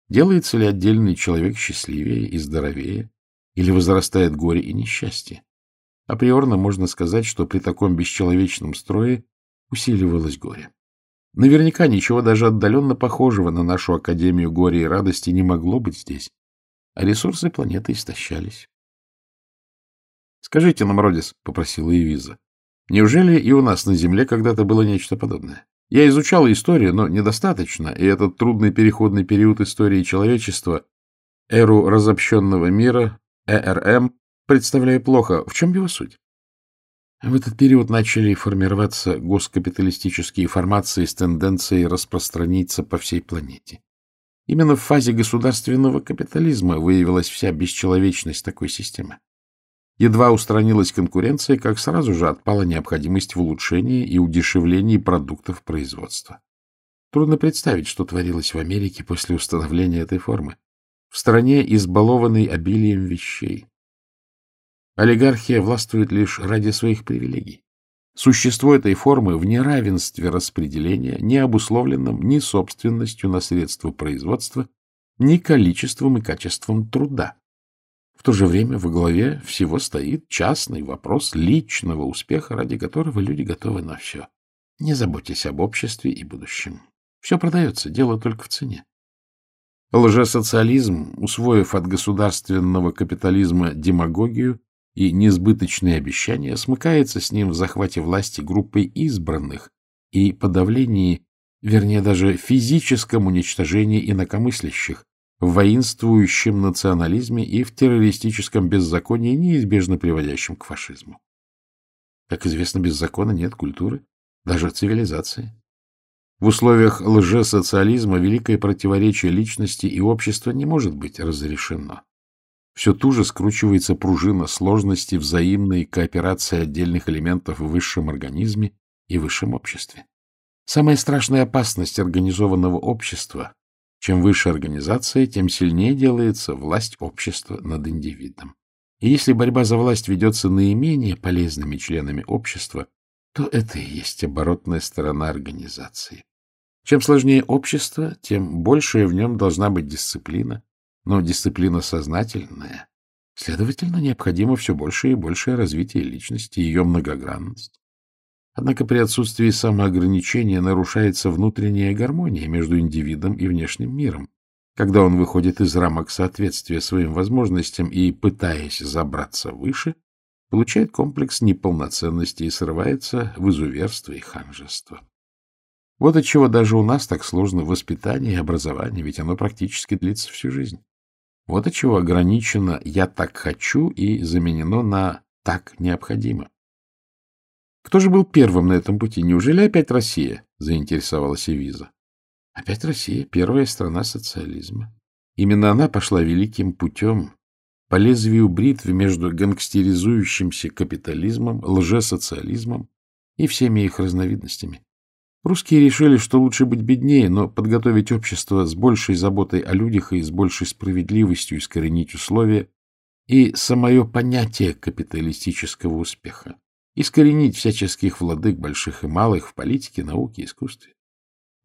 Делается ли отдельный человек счастливее и здоровее, или возрастает горе и несчастье? Априорно можно сказать, что при таком бесчеловечном строе усиливалось горе. Наверняка ничего даже отдаленно похожего на нашу Академию горя и радости не могло быть здесь, а ресурсы планеты истощались. — Скажите нам, Родис, — попросила Эвиза, — неужели и у нас на Земле когда-то было нечто подобное? Я изучал историю, но недостаточно, и этот трудный переходный период истории человечества, эру разобщенного мира, ЭРМ, представляю плохо. В чем его суть? В этот период начали формироваться госкапиталистические формации с тенденцией распространиться по всей планете. Именно в фазе государственного капитализма выявилась вся бесчеловечность такой системы. Едва устранилась конкуренция, как сразу же отпала необходимость в улучшении и удешевлении продуктов производства. Трудно представить, что творилось в Америке после установления этой формы. В стране, избалованной обилием вещей. Олигархия властвует лишь ради своих привилегий. Существо этой формы в неравенстве распределения, не обусловленном ни собственностью на средства производства, ни количеством и качеством труда. В то же время во главе всего стоит частный вопрос личного успеха, ради которого люди готовы на все. Не заботьтесь об обществе и будущем. Все продается, дело только в цене. Лжесоциализм, усвоив от государственного капитализма демагогию и несбыточные обещания, смыкается с ним в захвате власти группой избранных и подавлении, вернее, даже физическом уничтожении инакомыслящих, в воинствующем национализме и в террористическом беззаконии, неизбежно приводящем к фашизму. Как известно, без закона нет культуры, даже цивилизации. В условиях лжесоциализма великое противоречие личности и общества не может быть разрешено. Все туже скручивается пружина сложности взаимной кооперации отдельных элементов в высшем организме и высшем обществе. Самая страшная опасность организованного общества чем выше организация, тем сильнее делается власть общества над индивидом. И если борьба за власть ведется наименее полезными членами общества, то это и есть оборотная сторона организации. Чем сложнее общество, тем большая в нем должна быть дисциплина, но дисциплина сознательная. Следовательно, необходимо все большее и большее развитие личности, ее многогранность. Однако при отсутствии самоограничения нарушается внутренняя гармония между индивидом и внешним миром, когда он выходит из рамок соответствия своим возможностям и, пытаясь забраться выше, получает комплекс неполноценности и срывается в изуверство и ханжество. Вот отчего даже у нас так сложно воспитание и образование, ведь оно практически длится всю жизнь. Вот отчего ограничено «я так хочу» и заменено на «так необходимо». Кто же был первым на этом пути? Неужели опять Россия? Заинтересовалась Эвиза. Опять Россия, первая страна социализма. Именно она пошла великим путем, по лезвию бритвы между гангстеризующимся капитализмом, лжесоциализмом и всеми их разновидностями. Русские решили, что лучше быть беднее, но подготовить общество с большей заботой о людях и с большей справедливостью искоренить условия и самое понятие капиталистического успеха, искоренить всяческих владык больших и малых в политике, науке, искусстве.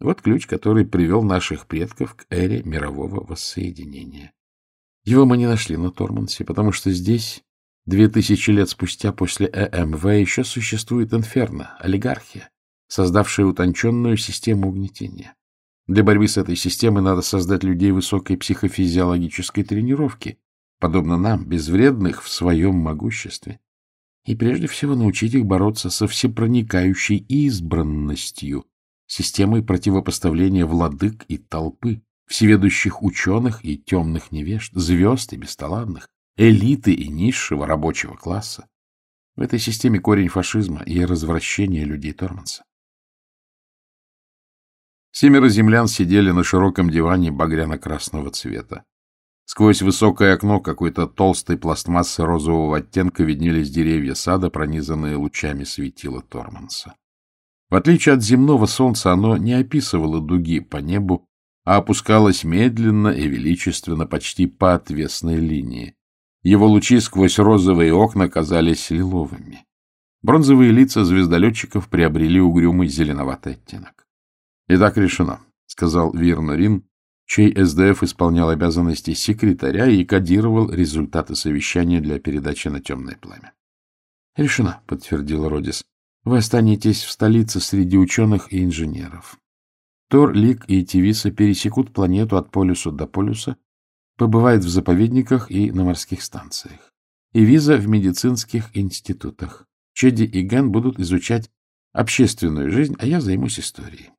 Вот ключ, который привел наших предков к эре мирового воссоединения. Его мы не нашли на Тормансе, потому что здесь, две тысячи лет спустя после ЭМВ, еще существует инферно, олигархия, создавшая утонченную систему угнетения. Для борьбы с этой системой надо создать людей высокой психофизиологической тренировки, подобно нам, безвредных в своем могуществе. И прежде всего научить их бороться со всепроникающей избранностью, системой противопоставления владык и толпы, всеведущих ученых и темных невежд, звезд и бесталанных, элиты и низшего рабочего класса. В этой системе корень фашизма и развращения людей Торманса. Семеро землян сидели на широком диване багряно-красного цвета. Сквозь высокое окно какой-то толстой пластмассы розового оттенка виднелись деревья сада, пронизанные лучами светила Торманса. В отличие от земного солнца, оно не описывало дуги по небу, а опускалось медленно и величественно, почти по отвесной линии. Его лучи сквозь розовые окна казались лиловыми. Бронзовые лица звездолетчиков приобрели угрюмый зеленоватый оттенок. — Итак, решено, — сказал Вирнорин, чей СДФ исполнял обязанности секретаря и кодировал результаты совещания для передачи на темное пламя. — Решено, — подтвердил Родис. — Вы останетесь в столице среди ученых и инженеров. Тор, Лик и Тивиса пересекут планету от полюса до полюса, побывают в заповедниках и на морских станциях. И виза в медицинских институтах. Чеди и Ген будут изучать общественную жизнь, а я займусь историей.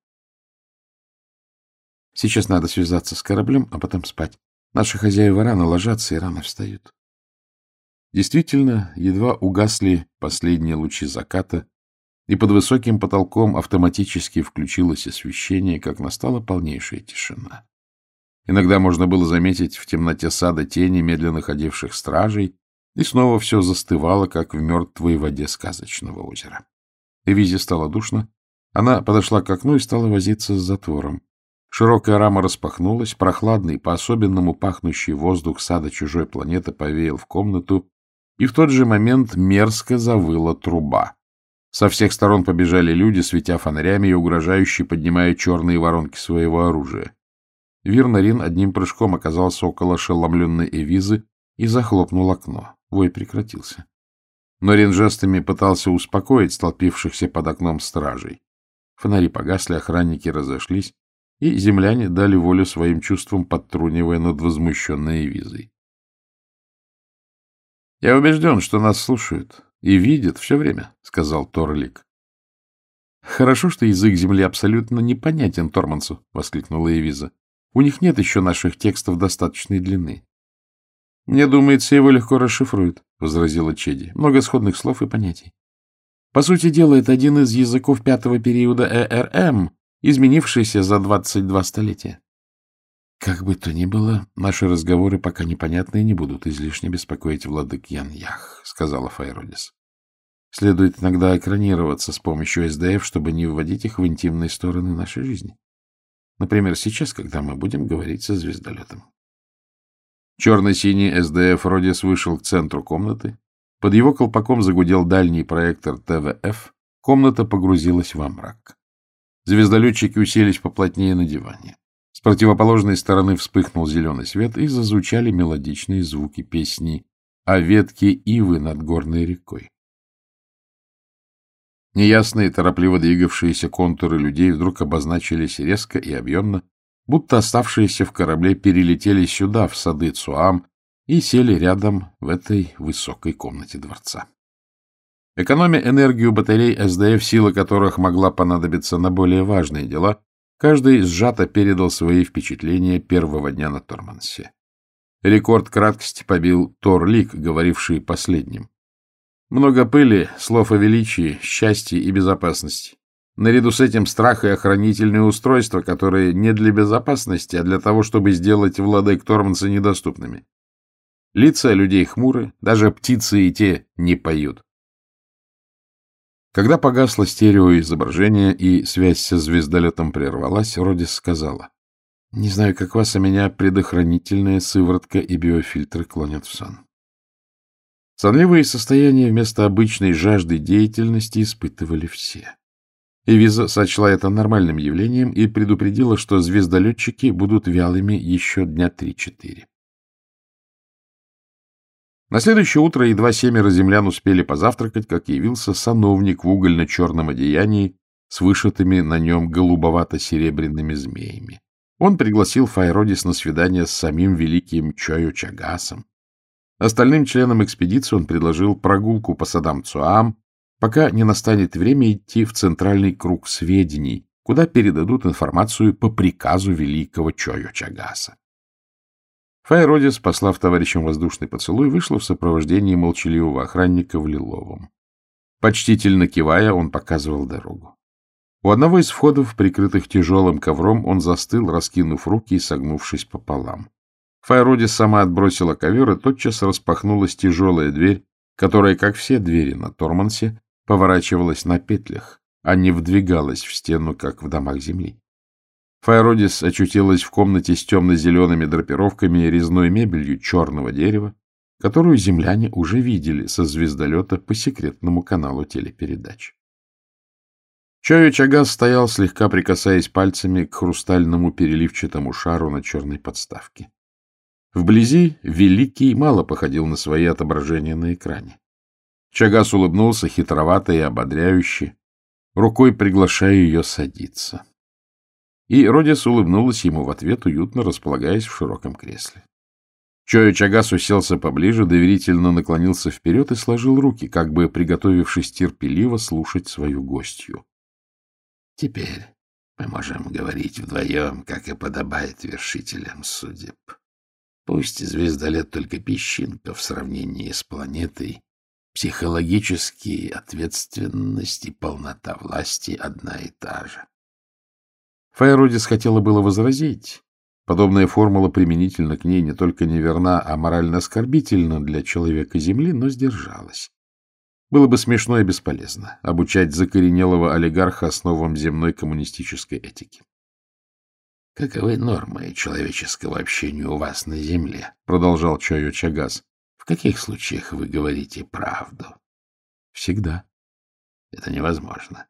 Сейчас надо связаться с кораблем, а потом спать. Наши хозяева рано ложатся и рано встают. Действительно, едва угасли последние лучи заката, и под высоким потолком автоматически включилось освещение, как настала полнейшая тишина. Иногда можно было заметить в темноте сада тени медленно ходивших стражей, и снова все застывало, как в мертвой воде сказочного озера. Эвизе стало душно. Она подошла к окну и стала возиться с затвором. Широкая рама распахнулась, прохладный, по-особенному пахнущий воздух сада чужой планеты повеял в комнату, и в тот же момент мерзко завыла труба. Со всех сторон побежали люди, светя фонарями и угрожающе поднимая черные воронки своего оружия. Вирнарин одним прыжком оказался около ошеломленной Эвизы и захлопнул окно. Вой прекратился. Но Рин жестами пытался успокоить столпившихся под окном стражей. Фонари погасли, охранники разошлись, и земляне дали волю своим чувствам, подтрунивая над возмущенной визой. — Я убежден, что нас слушают и видят все время, — сказал Торлик. — Хорошо, что язык земли абсолютно непонятен Тормансу, — воскликнула Эвиза. — У них нет еще наших текстов достаточной длины. — Мне думается, его легко расшифруют, — возразила Чеди. — Много сходных слов и понятий. По сути дела, это один из языков пятого периода ЭРМ, изменившийся за 22 столетия. Как бы то ни было, наши разговоры пока непонятные не будут излишне беспокоить владык Ян-Ях, — сказала Файродис. Следует иногда экранироваться с помощью СДФ, чтобы не вводить их в интимные стороны нашей жизни. Например, сейчас, когда мы будем говорить со звездолетом. Черно-синий СДФ Родис вышел к центру комнаты. Под его колпаком загудел дальний проектор ТВФ. Комната погрузилась во мрак. Звездолетчики уселись поплотнее на диване. С противоположной стороны вспыхнул зеленый свет, и зазвучали мелодичные звуки песни о ветке ивы над горной рекой. Неясные, торопливо двигавшиеся контуры людей вдруг обозначились резко и объемно, будто оставшиеся в корабле перелетели сюда, в сады Цуам, и сели рядом в этой высокой комнате дворца. Экономя энергию батарей СДФ, сила которых могла понадобиться на более важные дела, каждый сжато передал свои впечатления первого дня на Тормансе. Рекорд краткости побил Тор Лик, говоривший последним. Много пыли, слов о величии, счастье и безопасности. Наряду с этим страх и охранительные устройства, которые не для безопасности, а для того, чтобы сделать владык Торманса недоступными. Лица людей хмуры, даже птицы и те не поют. Когда погасло стереоизображение и связь со звездолетом прервалась, Родис сказала. — Не знаю, как вас, а меня предохранительная сыворотка и биофильтры клонят в сон. Сонливые состояния вместо обычной жажды деятельности испытывали все. Эвиза сочла это нормальным явлением и предупредила, что звездолетчики будут вялыми еще дня три-четыре. На следующее утро едва семеро землян успели позавтракать, как явился сановник в угольно-черном одеянии с вышитыми на нем голубовато-серебряными змеями. Он пригласил Файродис на свидание с самим великим Чою Чагасом. Остальным членам экспедиции он предложил прогулку по садам Цуам, пока не настанет время идти в центральный круг сведений, куда передадут информацию по приказу великого Чою Чагаса. Файродис, послав товарищам воздушный поцелуй, вышла в сопровождении молчаливого охранника в Лиловом. Почтительно кивая, он показывал дорогу. У одного из входов, прикрытых тяжелым ковром, он застыл, раскинув руки и согнувшись пополам. Файродис сама отбросила ковер, и тотчас распахнулась тяжелая дверь, которая, как все двери на Тормансе, поворачивалась на петлях, а не вдвигалась в стену, как в домах земли. Файродис очутилась в комнате с темно-зелеными драпировками и резной мебелью черного дерева, которую земляне уже видели со звездолета по секретному каналу телепередач. Чаю Чагас стоял, слегка прикасаясь пальцами к хрустальному переливчатому шару на черной подставке. Вблизи Великий мало походил на свои отображения на экране. Чагас улыбнулся хитровато и ободряюще, рукой приглашая ее садиться. И Родис улыбнулась ему в ответ, уютно располагаясь в широком кресле. Чоя Чагас уселся поближе, доверительно наклонился вперед и сложил руки, как бы приготовившись терпеливо слушать свою гостью. — Теперь мы можем говорить вдвоем, как и подобает вершителям судеб. Пусть звездолет только песчинка в сравнении с планетой, психологически ответственность и полнота власти одна и та же. Файродис хотела было возразить. Подобная формула применительно к ней не только неверна, а морально оскорбительна для человека Земли, но сдержалась. Было бы смешно и бесполезно обучать закоренелого олигарха основам земной коммунистической этики. — Каковы нормы человеческого общения у вас на Земле? — продолжал Чойо Чагас. — В каких случаях вы говорите правду? — Всегда. — Это невозможно.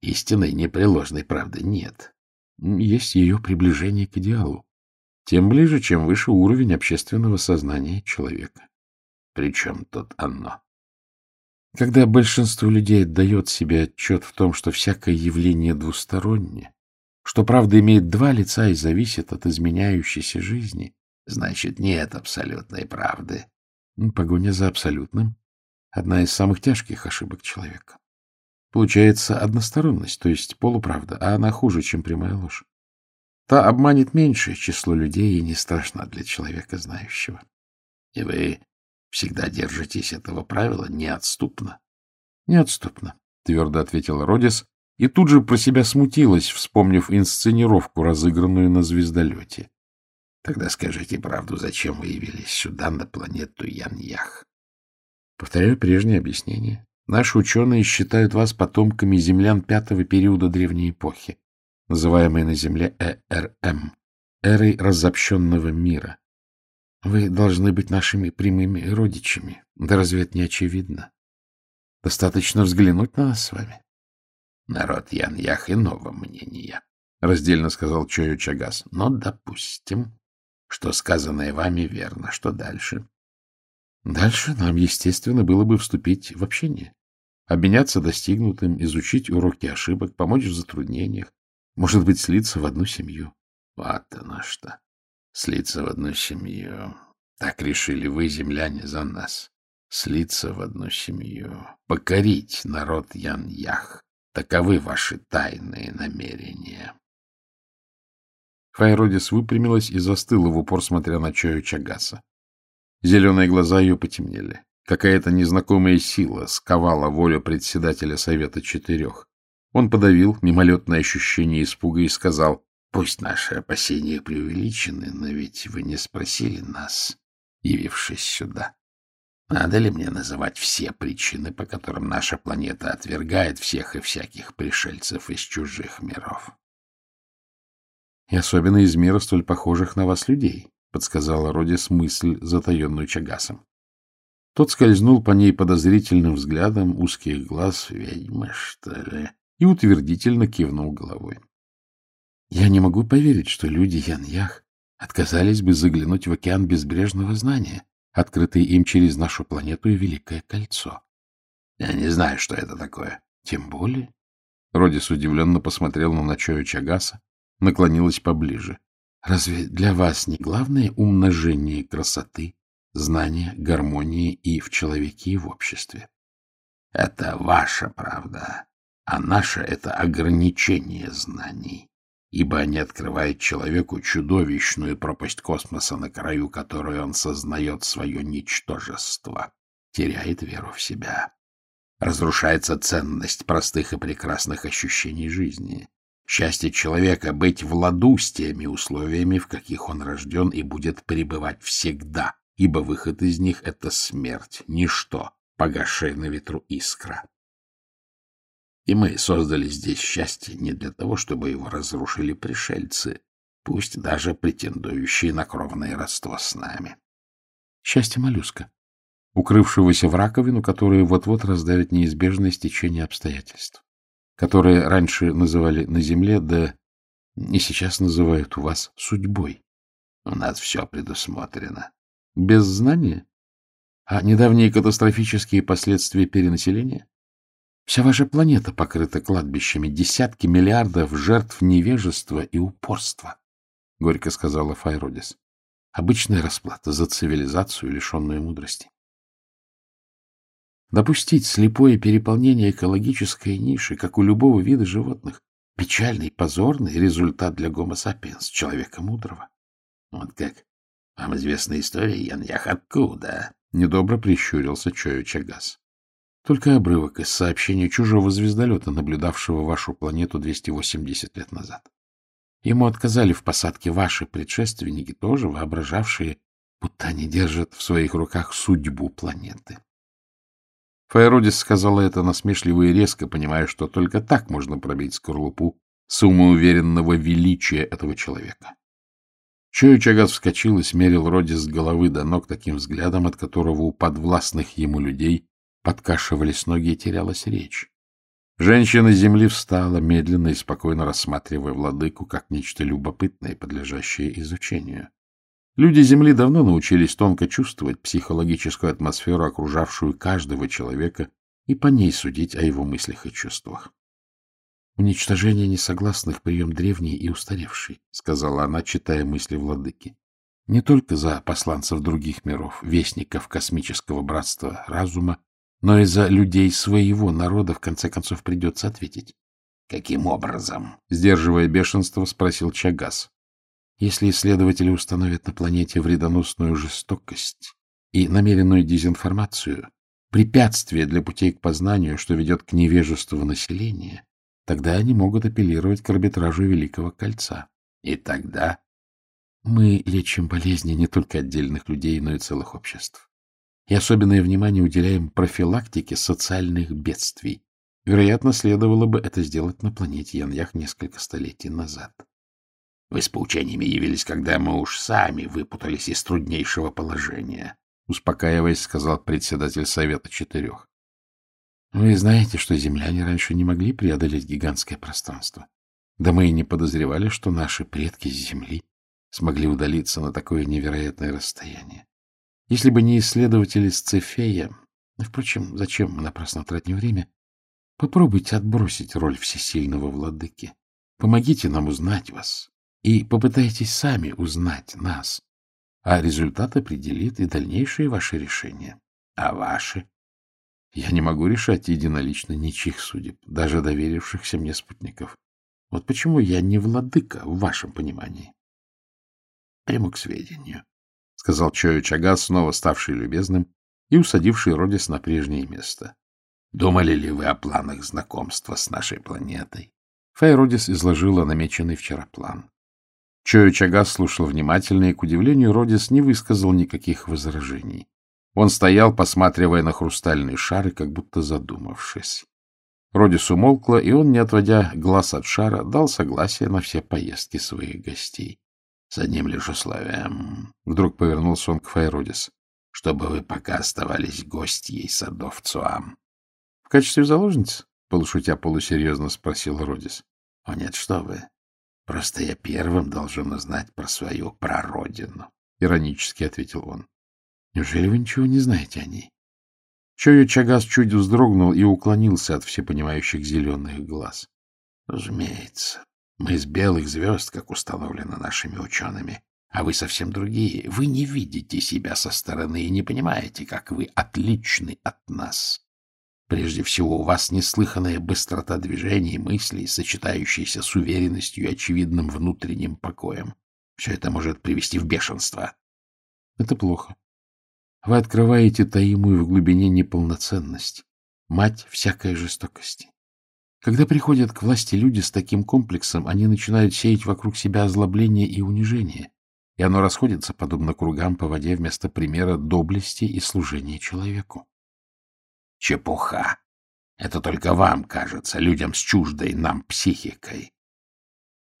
Истинной непреложной правды нет есть ее приближение к идеалу, тем ближе, чем выше уровень общественного сознания человека. Причем тут оно? Когда большинство людей отдает себе отчет в том, что всякое явление двустороннее, что правда имеет два лица и зависит от изменяющейся жизни, значит, нет абсолютной правды. Погоня за абсолютным — одна из самых тяжких ошибок человека. Получается односторонность, то есть полуправда, а она хуже, чем прямая ложь. Та обманет меньшее число людей и не страшна для человека знающего. И вы всегда держитесь этого правила неотступно? — Неотступно, — твердо ответила Родис, и тут же про себя смутилась, вспомнив инсценировку, разыгранную на звездолете. — Тогда скажите правду, зачем вы явились сюда, на планету Ян-Ях? Повторяю прежнее объяснение. Наши ученые считают вас потомками землян пятого периода древней эпохи, называемой на Земле ЭРМ, эрой разобщенного мира. Вы должны быть нашими прямыми родичами. Да разве это не очевидно? Достаточно взглянуть на нас с вами. Народ Ян-Ях иного мнения, — раздельно сказал Чою Чагас. Но допустим, что сказанное вами верно. Что дальше? Дальше нам, естественно, было бы вступить в общение, обменяться достигнутым, изучить уроки ошибок, помочь в затруднениях, может быть, слиться в одну семью. Вот оно что. Слиться в одну семью. Так решили вы, земляне, за нас. Слиться в одну семью. Покорить народ Ян-Ях. Таковы ваши тайные намерения. Файродис выпрямилась и застыла в упор, смотря на Чою Чагаса. Зеленые глаза ее потемнели. Какая-то незнакомая сила сковала волю председателя Совета Четырех. Он подавил мимолетное ощущение испуга и сказал, «Пусть наши опасения преувеличены, но ведь вы не спросили нас, явившись сюда. Надо ли мне называть все причины, по которым наша планета отвергает всех и всяких пришельцев из чужих миров? И особенно из мира столь похожих на вас людей, — подсказала Родис мысль, затаенную Чагасом. Тот скользнул по ней подозрительным взглядом узких глаз ведьмы, что ли, и утвердительно кивнул головой. Я не могу поверить, что люди Яньях отказались бы заглянуть в океан безбрежного знания, открытый им через нашу планету и Великое Кольцо. Я не знаю, что это такое. Тем более. Родис удивленно посмотрел на Ночою Чагаса, наклонилась поближе. Разве для вас не главное умножение красоты, знания, гармонии и в человеке, и в обществе? Это ваша правда, а наша — это ограничение знаний, ибо они открывают человеку чудовищную пропасть космоса, на краю которой он сознает свое ничтожество, теряет веру в себя. Разрушается ценность простых и прекрасных ощущений жизни. Счастье человека — быть в ладу с теми условиями, в каких он рожден и будет пребывать всегда, ибо выход из них — это смерть, ничто, погасшая на ветру искра. И мы создали здесь счастье не для того, чтобы его разрушили пришельцы, пусть даже претендующие на кровное родство с нами. Счастье моллюска, укрывшегося в раковину, которую вот-вот раздавит неизбежное стечение обстоятельств которые раньше называли на земле, да и сейчас называют у вас судьбой. У нас все предусмотрено. Без знания? А недавние катастрофические последствия перенаселения? Вся ваша планета покрыта кладбищами, десятки миллиардов жертв невежества и упорства, — горько сказала Файродис. Обычная расплата за цивилизацию, лишенную мудрости. Допустить слепое переполнение экологической ниши, как у любого вида животных, печальный, позорный результат для гомо сапиенс, человека мудрого. Вот как? Вам известна история, Яньях, откуда? Недобро прищурился Чою Чагас. Только обрывок из сообщения чужого звездолета, наблюдавшего вашу планету 280 лет назад. Ему отказали в посадке ваши предшественники, тоже воображавшие, будто они держат в своих руках судьбу планеты. Файродис сказала это насмешливо и резко, понимая, что только так можно пробить скорлупу самоуверенного величия этого человека. Чою Чагас вскочил и смерил Родис с головы до ног таким взглядом, от которого у подвластных ему людей подкашивались ноги и терялась речь. Женщина земли встала, медленно и спокойно рассматривая владыку как нечто любопытное, подлежащее изучению. Люди Земли давно научились тонко чувствовать психологическую атмосферу, окружавшую каждого человека, и по ней судить о его мыслях и чувствах. «Уничтожение несогласных — прием древний и устаревший», — сказала она, читая мысли владыки. «Не только за посланцев других миров, вестников космического братства разума, но и за людей своего народа, в конце концов, придется ответить». «Каким образом?» — сдерживая бешенство, спросил Чагас. Если исследователи установят на планете вредоносную жестокость и намеренную дезинформацию, препятствие для путей к познанию, что ведет к невежеству населения, тогда они могут апеллировать к арбитражу Великого Кольца. И тогда мы лечим болезни не только отдельных людей, но и целых обществ. И особенное внимание уделяем профилактике социальных бедствий. Вероятно, следовало бы это сделать на планете Яньях несколько столетий назад. Вы с поучениями явились, когда мы уж сами выпутались из труднейшего положения, — успокаиваясь, сказал председатель Совета Четырех. — Вы знаете, что земляне раньше не могли преодолеть гигантское пространство. Да мы и не подозревали, что наши предки с Земли смогли удалиться на такое невероятное расстояние. Если бы не исследователи Сцефея... Впрочем, зачем напрасно тратить время? Попробуйте отбросить роль всесильного владыки. Помогите нам узнать вас, и попытайтесь сами узнать нас, а результат определит и дальнейшие ваши решения. А ваши? Я не могу решать единолично ничьих судеб, даже доверившихся мне спутников. Вот почему я не владыка в вашем понимании. — Приму к сведению, — сказал Чою Чага, снова ставший любезным и усадивший Родис на прежнее место. — Думали ли вы о планах знакомства с нашей планетой? Файродис изложила намеченный вчера план. Чою Чагас слушал внимательно, и, к удивлению, Родис не высказал никаких возражений. Он стоял, посматривая на хрустальные шары, как будто задумавшись. Родис умолкла, и он, не отводя глаз от шара, дал согласие на все поездки своих гостей. — С одним лишь условием. Вдруг повернулся он к Файродис. — Чтобы вы пока оставались гостьей садов Цуам. — В качестве заложницы? — полушутя полусерьезно спросил Родис. — О нет, что вы. Просто я первым должен узнать про свою прародину, — иронически ответил он. — Неужели вы ничего не знаете о ней? Чою Чагас чуть вздрогнул и уклонился от всепонимающих зеленых глаз. — Разумеется. Мы из белых звезд, как установлено нашими учеными, а вы совсем другие. Вы не видите себя со стороны и не понимаете, как вы отличны от нас. Прежде всего, у вас неслыханная быстрота движений мыслей, сочетающаяся с уверенностью и очевидным внутренним покоем. Все это может привести в бешенство. Это плохо. Вы открываете таимую в глубине неполноценность, мать всякой жестокости. Когда приходят к власти люди с таким комплексом, они начинают сеять вокруг себя озлобление и унижение, и оно расходится, подобно кругам по воде, вместо примера доблести и служения человеку. Чепуха. Это только вам кажется, людям с чуждой нам психикой.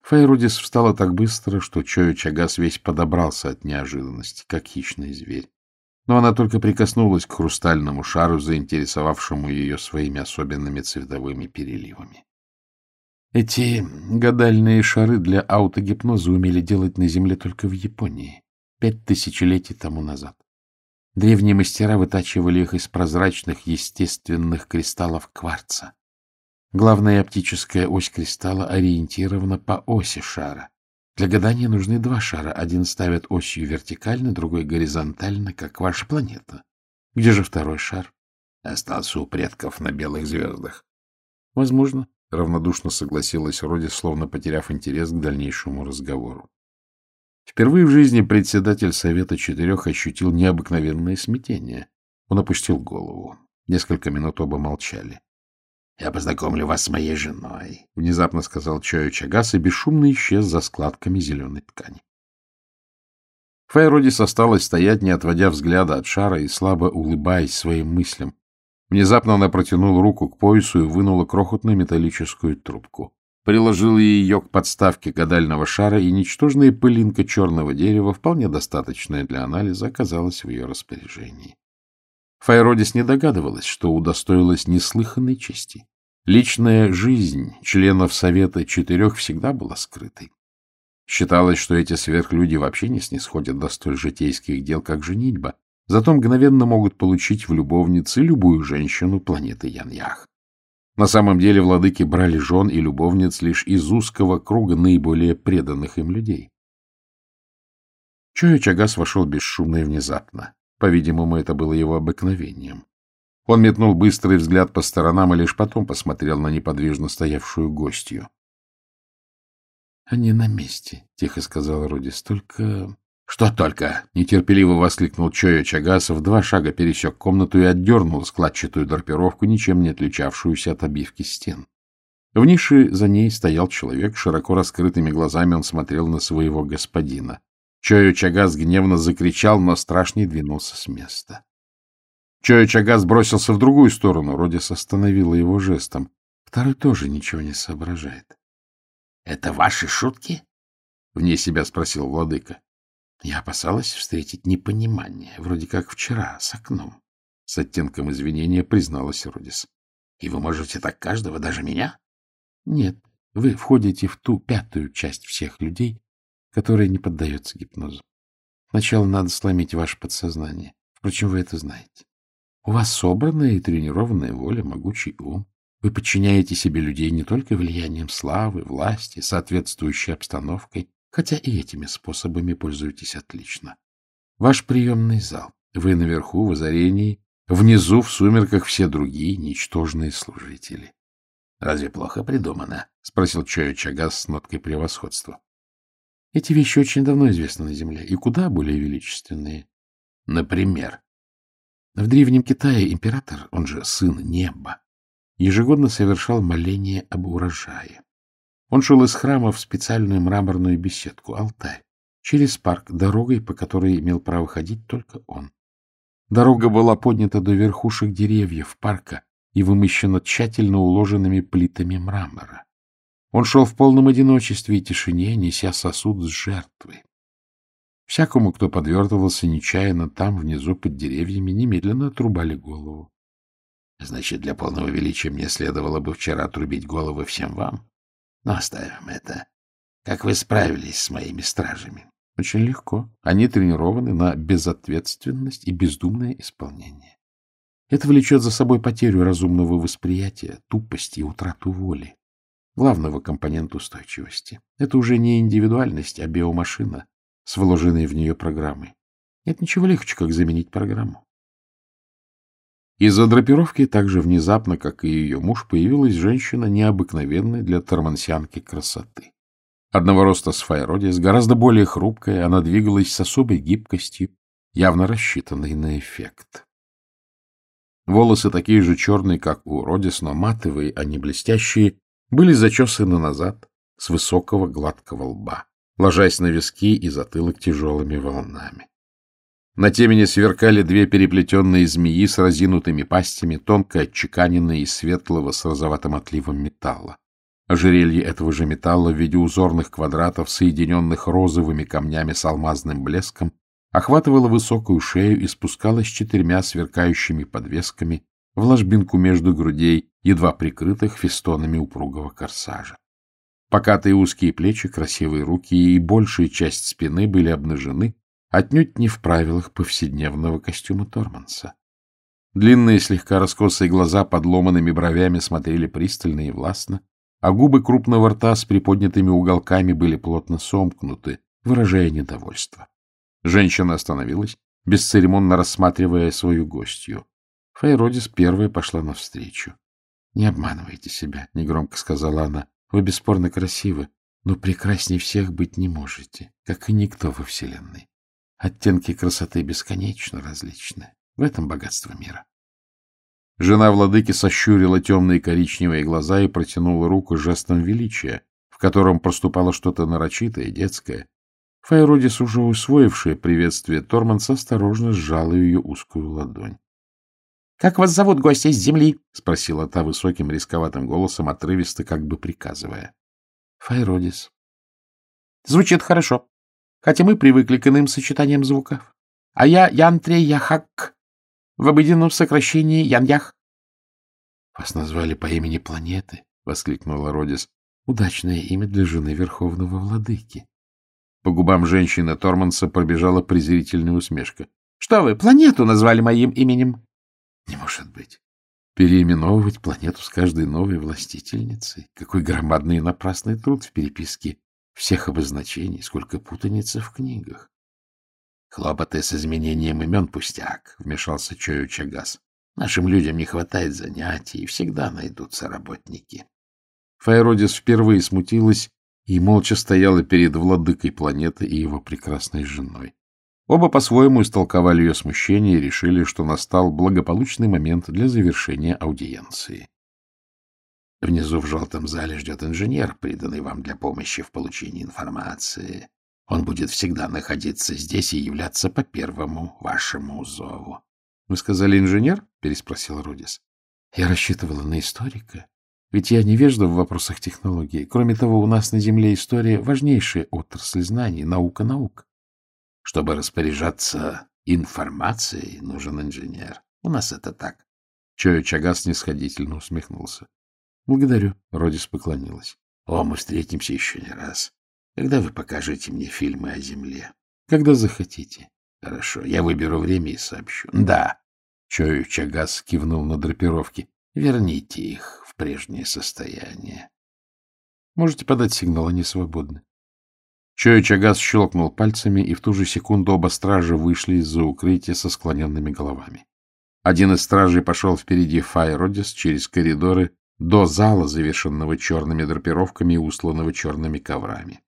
Фейрудис встала так быстро, что Чою Чагас весь подобрался от неожиданности, как хищный зверь. Но она только прикоснулась к хрустальному шару, заинтересовавшему ее своими особенными цветовыми переливами. Эти гадальные шары для аутогипноза умели делать на Земле только в Японии, пять тысячелетий тому назад. Древние мастера вытачивали их из прозрачных естественных кристаллов кварца. Главная оптическая ось кристалла ориентирована по оси шара. Для гадания нужны два шара. Один ставят осью вертикально, другой горизонтально, как ваша планета. Где же второй шар? Остался у предков на белых звездах. Возможно, — равнодушно согласилась Роди, словно потеряв интерес к дальнейшему разговору. Впервые в жизни председатель Совета Четырех ощутил необыкновенное смятение. Он опустил голову. Несколько минут оба молчали. — Я познакомлю вас с моей женой, — внезапно сказал Чою Чагас и бесшумно исчез за складками зеленой ткани. Фейродис осталась стоять, не отводя взгляда от шара и слабо улыбаясь своим мыслям. Внезапно она протянула руку к поясу и вынула крохотную металлическую трубку приложил ее к подставке гадального шара, и ничтожная пылинка черного дерева, вполне достаточная для анализа, оказалась в ее распоряжении. Файродис не догадывалась, что удостоилась неслыханной чести. Личная жизнь членов Совета Четырех всегда была скрытой. Считалось, что эти сверхлюди вообще не снисходят до столь житейских дел, как женитьба, зато мгновенно могут получить в любовнице любую женщину планеты Яньях. На самом деле владыки брали жен и любовниц лишь из узкого круга наиболее преданных им людей. Чоя Чагас вошел бесшумно и внезапно. По-видимому, это было его обыкновением. Он метнул быстрый взгляд по сторонам и лишь потом посмотрел на неподвижно стоявшую гостью. — Они на месте, — тихо сказал Родис, — только — Что только! — нетерпеливо воскликнул Чоя Чагасов, два шага пересек комнату и отдернул складчатую драпировку, ничем не отличавшуюся от обивки стен. В нише за ней стоял человек, широко раскрытыми глазами он смотрел на своего господина. Чоя Чагас гневно закричал, но страшней двинулся с места. Чоя Чагас бросился в другую сторону, Родис остановила его жестом. Второй тоже ничего не соображает. — Это ваши шутки? — вне себя спросил владыка. Я опасалась встретить непонимание, вроде как вчера, с окном. С оттенком извинения призналась Родис. — И вы можете так каждого, даже меня? — Нет, вы входите в ту пятую часть всех людей, которая не поддается гипнозу. Сначала надо сломить ваше подсознание. Впрочем, вы это знаете. У вас собранная и тренированная воля, могучий ум. Вы подчиняете себе людей не только влиянием славы, власти, соответствующей обстановкой, хотя и этими способами пользуетесь отлично. Ваш приемный зал. Вы наверху, в озарении, внизу, в сумерках все другие ничтожные служители. — Разве плохо придумано? — спросил Чоя Чагас с ноткой превосходства. — Эти вещи очень давно известны на Земле и куда более величественные. — Например? В Древнем Китае император, он же сын неба, ежегодно совершал моление об урожае. Он шел из храма в специальную мраморную беседку, алтарь, через парк, дорогой, по которой имел право ходить только он. Дорога была поднята до верхушек деревьев парка и вымощена тщательно уложенными плитами мрамора. Он шел в полном одиночестве и тишине, неся сосуд с жертвой. Всякому, кто подвертывался нечаянно там, внизу, под деревьями, немедленно отрубали голову. Значит, для полного величия мне следовало бы вчера отрубить головы всем вам. Но оставим это. Как вы справились с моими стражами? Очень легко. Они тренированы на безответственность и бездумное исполнение. Это влечет за собой потерю разумного восприятия, тупость и утрату воли. Главного компонента устойчивости. Это уже не индивидуальность, а биомашина с вложенной в нее программой. Нет ничего легче, как заменить программу. Из-за драпировки так же внезапно, как и ее муж, появилась женщина необыкновенной для тормансианки красоты. Одного роста с Файродис, гораздо более хрупкая, она двигалась с особой гибкостью, явно рассчитанной на эффект. Волосы такие же черные, как у Родис, но матовые, а не блестящие, были зачесаны назад с высокого гладкого лба, ложась на виски и затылок тяжелыми волнами. На темени сверкали две переплетенные змеи с разинутыми пастями, тонко отчеканенные из светлого с розоватым отливом металла. Ожерелье этого же металла в виде узорных квадратов, соединенных розовыми камнями с алмазным блеском, охватывало высокую шею и спускалось четырьмя сверкающими подвесками в ложбинку между грудей, едва прикрытых фестонами упругого корсажа. Покатые узкие плечи, красивые руки и большая часть спины были обнажены, отнюдь не в правилах повседневного костюма Торманса. Длинные, слегка раскосые глаза под ломанными бровями смотрели пристально и властно, а губы крупного рта с приподнятыми уголками были плотно сомкнуты, выражая недовольство. Женщина остановилась, бесцеремонно рассматривая свою гостью. Фейродис первая пошла навстречу. — Не обманывайте себя, — негромко сказала она. — Вы бесспорно красивы, но прекрасней всех быть не можете, как и никто во Вселенной. Оттенки красоты бесконечно различны. В этом богатство мира. Жена владыки сощурила темные коричневые глаза и протянула руку жестом величия, в котором проступало что-то нарочитое, детское. Файродис, уже усвоившая приветствие Торманс, осторожно сжала ее узкую ладонь. — Как вас зовут, гостья из земли? — спросила та высоким рисковатым голосом, отрывисто, как бы приказывая. — Файродис. — Звучит хорошо хотя мы привыкли к иным сочетаниям звуков. А я Янтре Яхак, в обыденном сокращении Ян-Ях. — Вас назвали по имени планеты, — воскликнула Родис. — Удачное имя для жены Верховного Владыки. По губам женщины Торманса пробежала презрительная усмешка. — Что вы, планету назвали моим именем? — Не может быть. Переименовывать планету с каждой новой властительницей? Какой громадный и напрасный труд в переписке всех обозначений, сколько путаницы в книгах. — Хлопоты с изменением имен пустяк, — вмешался Чою Чагас. — Нашим людям не хватает занятий, и всегда найдутся работники. Файродис впервые смутилась и молча стояла перед владыкой планеты и его прекрасной женой. Оба по-своему истолковали ее смущение и решили, что настал благополучный момент для завершения аудиенции. Внизу в желтом зале ждет инженер, приданный вам для помощи в получении информации. Он будет всегда находиться здесь и являться по первому вашему зову. — Вы сказали инженер? — переспросил Рудис. — Я рассчитывала на историка. Ведь я невежда в вопросах технологии. Кроме того, у нас на Земле история — важнейшая отрасль знаний, наука наук. Чтобы распоряжаться информацией, нужен инженер. У нас это так. Чою Чагас нисходительно усмехнулся. — Благодарю. Родис поклонилась. — О, мы встретимся еще не раз. Когда вы покажете мне фильмы о Земле? — Когда захотите. — Хорошо, я выберу время и сообщу. — Да. Чою Чагас кивнул на драпировки. — Верните их в прежнее состояние. — Можете подать сигнал, они свободны. Чою Чагас щелкнул пальцами, и в ту же секунду оба стража вышли из-за укрытия со склоненными головами. Один из стражей пошел впереди Файродис через коридоры до зала, завершенного черными драпировками и усланного черными коврами.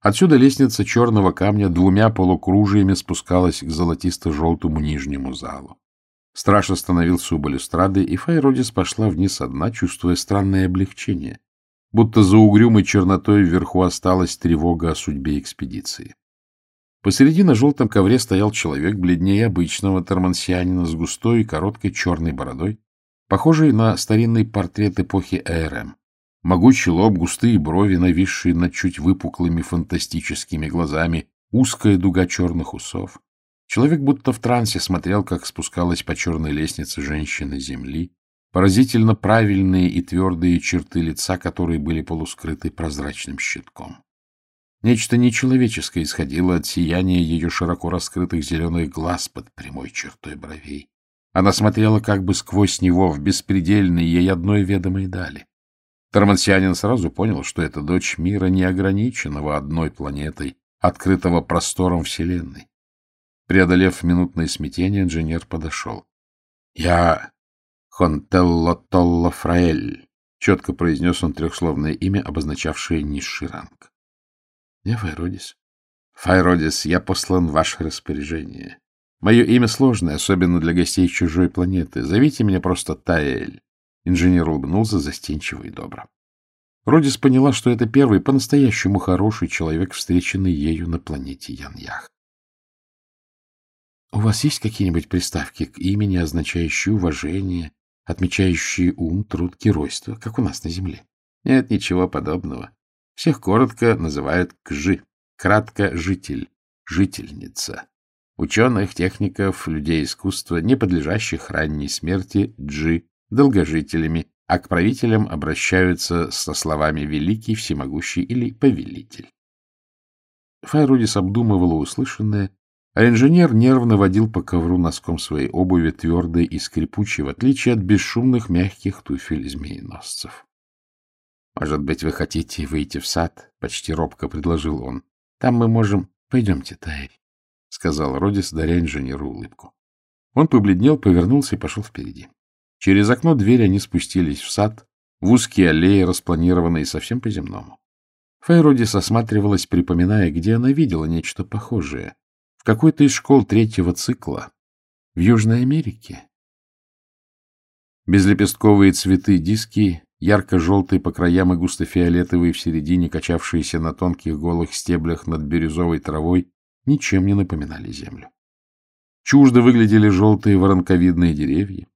Отсюда лестница черного камня двумя полукружиями спускалась к золотисто-желтому нижнему залу. Страж остановился у балюстрады, и Файродис пошла вниз одна, чувствуя странное облегчение. будто за угрюмой чернотой вверху осталась тревога о судьбе экспедиции. Посередине на желтом ковре стоял человек бледнее обычного тормансианина с густой и короткой черной бородой, похожий на старинный портрет эпохи ЭРМ. Могучий лоб, густые брови, нависшие над чуть выпуклыми фантастическими глазами, узкая дуга черных усов. Человек будто в трансе смотрел, как спускалась по черной лестнице женщина земли, поразительно правильные и твердые черты лица, которые были полускрыты прозрачным щитком. Нечто нечеловеческое исходило от сияния ее широко раскрытых зеленых глаз под прямой чертой бровей. Она смотрела как бы сквозь него в беспредельные ей одной ведомой дали. Тормансианин сразу понял, что это дочь мира, не ограниченного одной планетой, открытого простором Вселенной. Преодолев минутное смятение, инженер подошел. — Я Хонтелло Толло Фраэль, — четко произнес он трехсловное имя, обозначавшее низший ранг. — Я Файродис. — Файродис, я послан в ваше распоряжение. Мое имя сложное, особенно для гостей чужой планеты. Зовите меня просто Таэль. Инженер улыбнулся застенчиво и добро. Родис поняла, что это первый по-настоящему хороший человек, встреченный ею на планете Яньях. — У вас есть какие-нибудь приставки к имени, означающие уважение, отмечающие ум, труд, геройство, как у нас на Земле? — Нет, ничего подобного. Всех коротко называют Кжи, кратко «житель», «жительница». Ученых, техников, людей искусства, не подлежащих ранней смерти, Джи, долгожителями, а к правителям обращаются со словами «великий», «всемогущий» или «повелитель». Файрудис обдумывала услышанное, а инженер нервно водил по ковру носком своей обуви твердой и скрипучей, в отличие от бесшумных мягких туфель змееносцев. — Может быть, вы хотите выйти в сад? — почти робко предложил он. — Там мы можем... — Пойдемте, Тайри, — сказал Родис, даря инженеру улыбку. Он побледнел, повернулся и пошел впереди. Через окно двери они спустились в сад, в узкие аллеи, распланированные совсем по-земному. Фейродис осматривалась, припоминая, где она видела нечто похожее. В какой-то из школ третьего цикла. В Южной Америке. Безлепестковые цветы диски, ярко-желтые по краям и густо-фиолетовые в середине, качавшиеся на тонких голых стеблях над бирюзовой травой, ничем не напоминали землю. Чуждо выглядели желтые воронковидные деревья,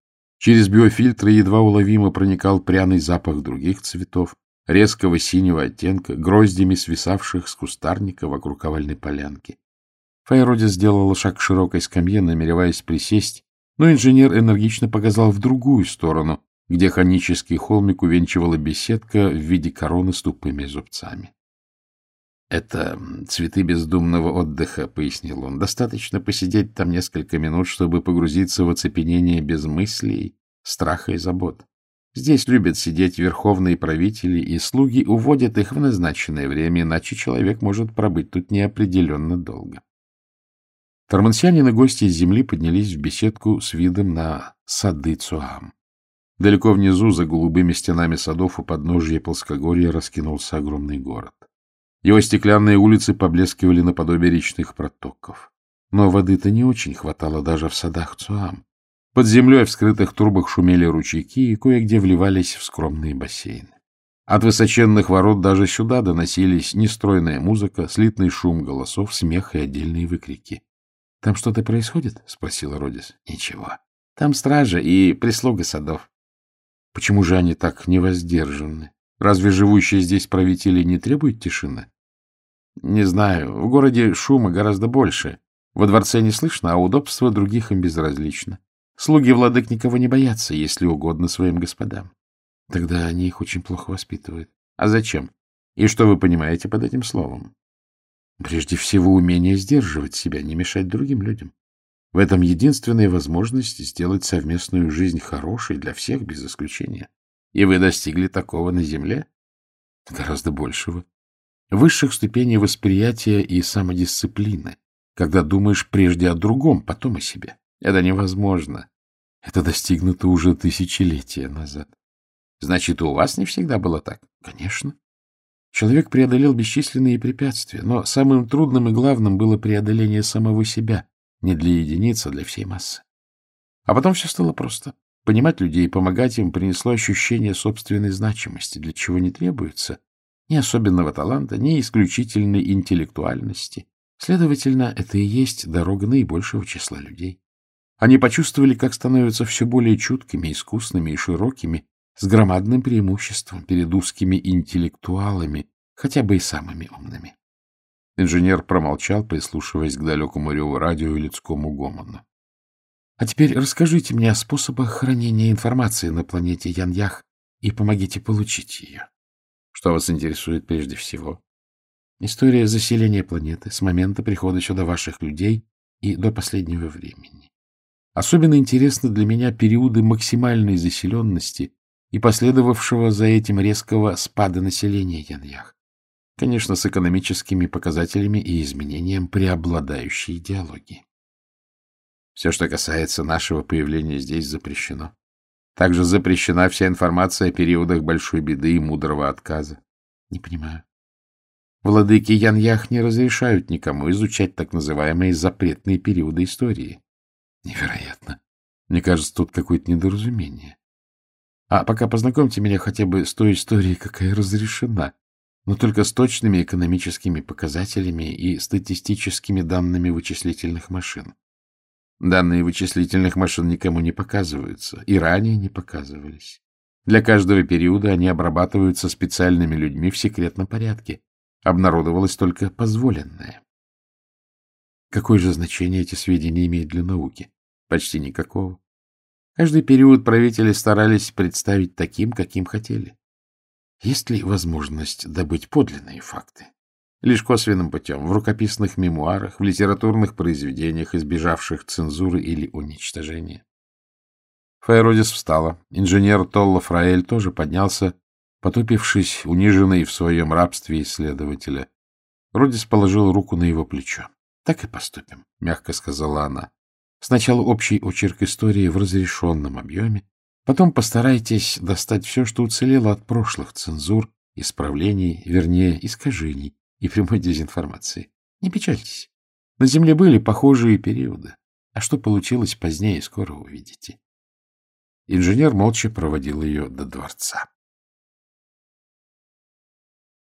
Через биофильтры едва уловимо проникал пряный запах других цветов, резкого синего оттенка, гроздями свисавших с кустарника вокруг овальной полянки. Файроди сделала шаг к широкой скамье, намереваясь присесть, но инженер энергично показал в другую сторону, где хонический холмик увенчивала беседка в виде короны с тупыми зубцами. — Это цветы бездумного отдыха, — пояснил он. — Достаточно посидеть там несколько минут, чтобы погрузиться в оцепенение без мыслей, страха и забот. Здесь любят сидеть верховные правители, и слуги уводят их в назначенное время, иначе человек может пробыть тут неопределенно долго. Тормансианин и гости из земли поднялись в беседку с видом на сады Цуам. Далеко внизу, за голубыми стенами садов у подножия плоскогорья, раскинулся огромный город. Его стеклянные улицы поблескивали наподобие речных протоков. Но воды-то не очень хватало даже в садах Цуам. Под землей в скрытых трубах шумели ручейки и кое-где вливались в скромные бассейны. От высоченных ворот даже сюда доносились нестройная музыка, слитный шум голосов, смех и отдельные выкрики. — Там что-то происходит? — спросила Родис. — Ничего. Там стража и прислуга садов. — Почему же они так невоздержаны? Разве живущие здесь правители не требуют тишины? Не знаю, в городе шума гораздо больше. Во дворце не слышно, а удобство других им безразлично. Слуги владык никого не боятся, если угодно своим господам. Тогда они их очень плохо воспитывают. А зачем? И что вы понимаете под этим словом? Прежде всего, умение сдерживать себя, не мешать другим людям. В этом единственная возможность сделать совместную жизнь хорошей для всех без исключения. И вы достигли такого на земле? Гораздо большего высших ступеней восприятия и самодисциплины, когда думаешь прежде о другом, потом о себе. Это невозможно. Это достигнуто уже тысячелетия назад. Значит, у вас не всегда было так? Конечно. Человек преодолел бесчисленные препятствия, но самым трудным и главным было преодоление самого себя, не для единиц, а для всей массы. А потом все стало просто. Понимать людей и помогать им принесло ощущение собственной значимости, для чего не требуется ни особенного таланта, ни исключительной интеллектуальности. Следовательно, это и есть дорога наибольшего числа людей. Они почувствовали, как становятся все более чуткими, искусными и широкими, с громадным преимуществом перед узкими интеллектуалами, хотя бы и самыми умными. Инженер промолчал, прислушиваясь к далекому реву радио и людскому гомону. — А теперь расскажите мне о способах хранения информации на планете Яньях и помогите получить ее. Что вас интересует прежде всего? История заселения планеты с момента прихода сюда ваших людей и до последнего времени. Особенно интересны для меня периоды максимальной заселенности и последовавшего за этим резкого спада населения Яньях. Конечно, с экономическими показателями и изменением преобладающей идеологии. Все, что касается нашего появления здесь, запрещено. Также запрещена вся информация о периодах большой беды и мудрого отказа. Не понимаю. Владыки Яньях не разрешают никому изучать так называемые запретные периоды истории. Невероятно. Мне кажется, тут какое-то недоразумение. А пока познакомьте меня хотя бы с той историей, какая разрешена, но только с точными экономическими показателями и статистическими данными вычислительных машин. Данные вычислительных машин никому не показываются, и ранее не показывались. Для каждого периода они обрабатываются специальными людьми в секретном порядке. Обнародовалось только позволенное. Какое же значение эти сведения имеют для науки? Почти никакого. Каждый период правители старались представить таким, каким хотели. Есть ли возможность добыть подлинные факты? Лишь косвенным путем, в рукописных мемуарах, в литературных произведениях, избежавших цензуры или уничтожения. Файродис встала. Инженер Толла Фраэль тоже поднялся, потупившись, униженный в своем рабстве исследователя. Родис положил руку на его плечо. — Так и поступим, — мягко сказала она. Сначала общий очерк истории в разрешенном объеме, потом постарайтесь достать все, что уцелело от прошлых цензур, исправлений, вернее, искажений и прямой дезинформации. Не печальтесь. На Земле были похожие периоды. А что получилось позднее, скоро увидите. Инженер молча проводил ее до дворца.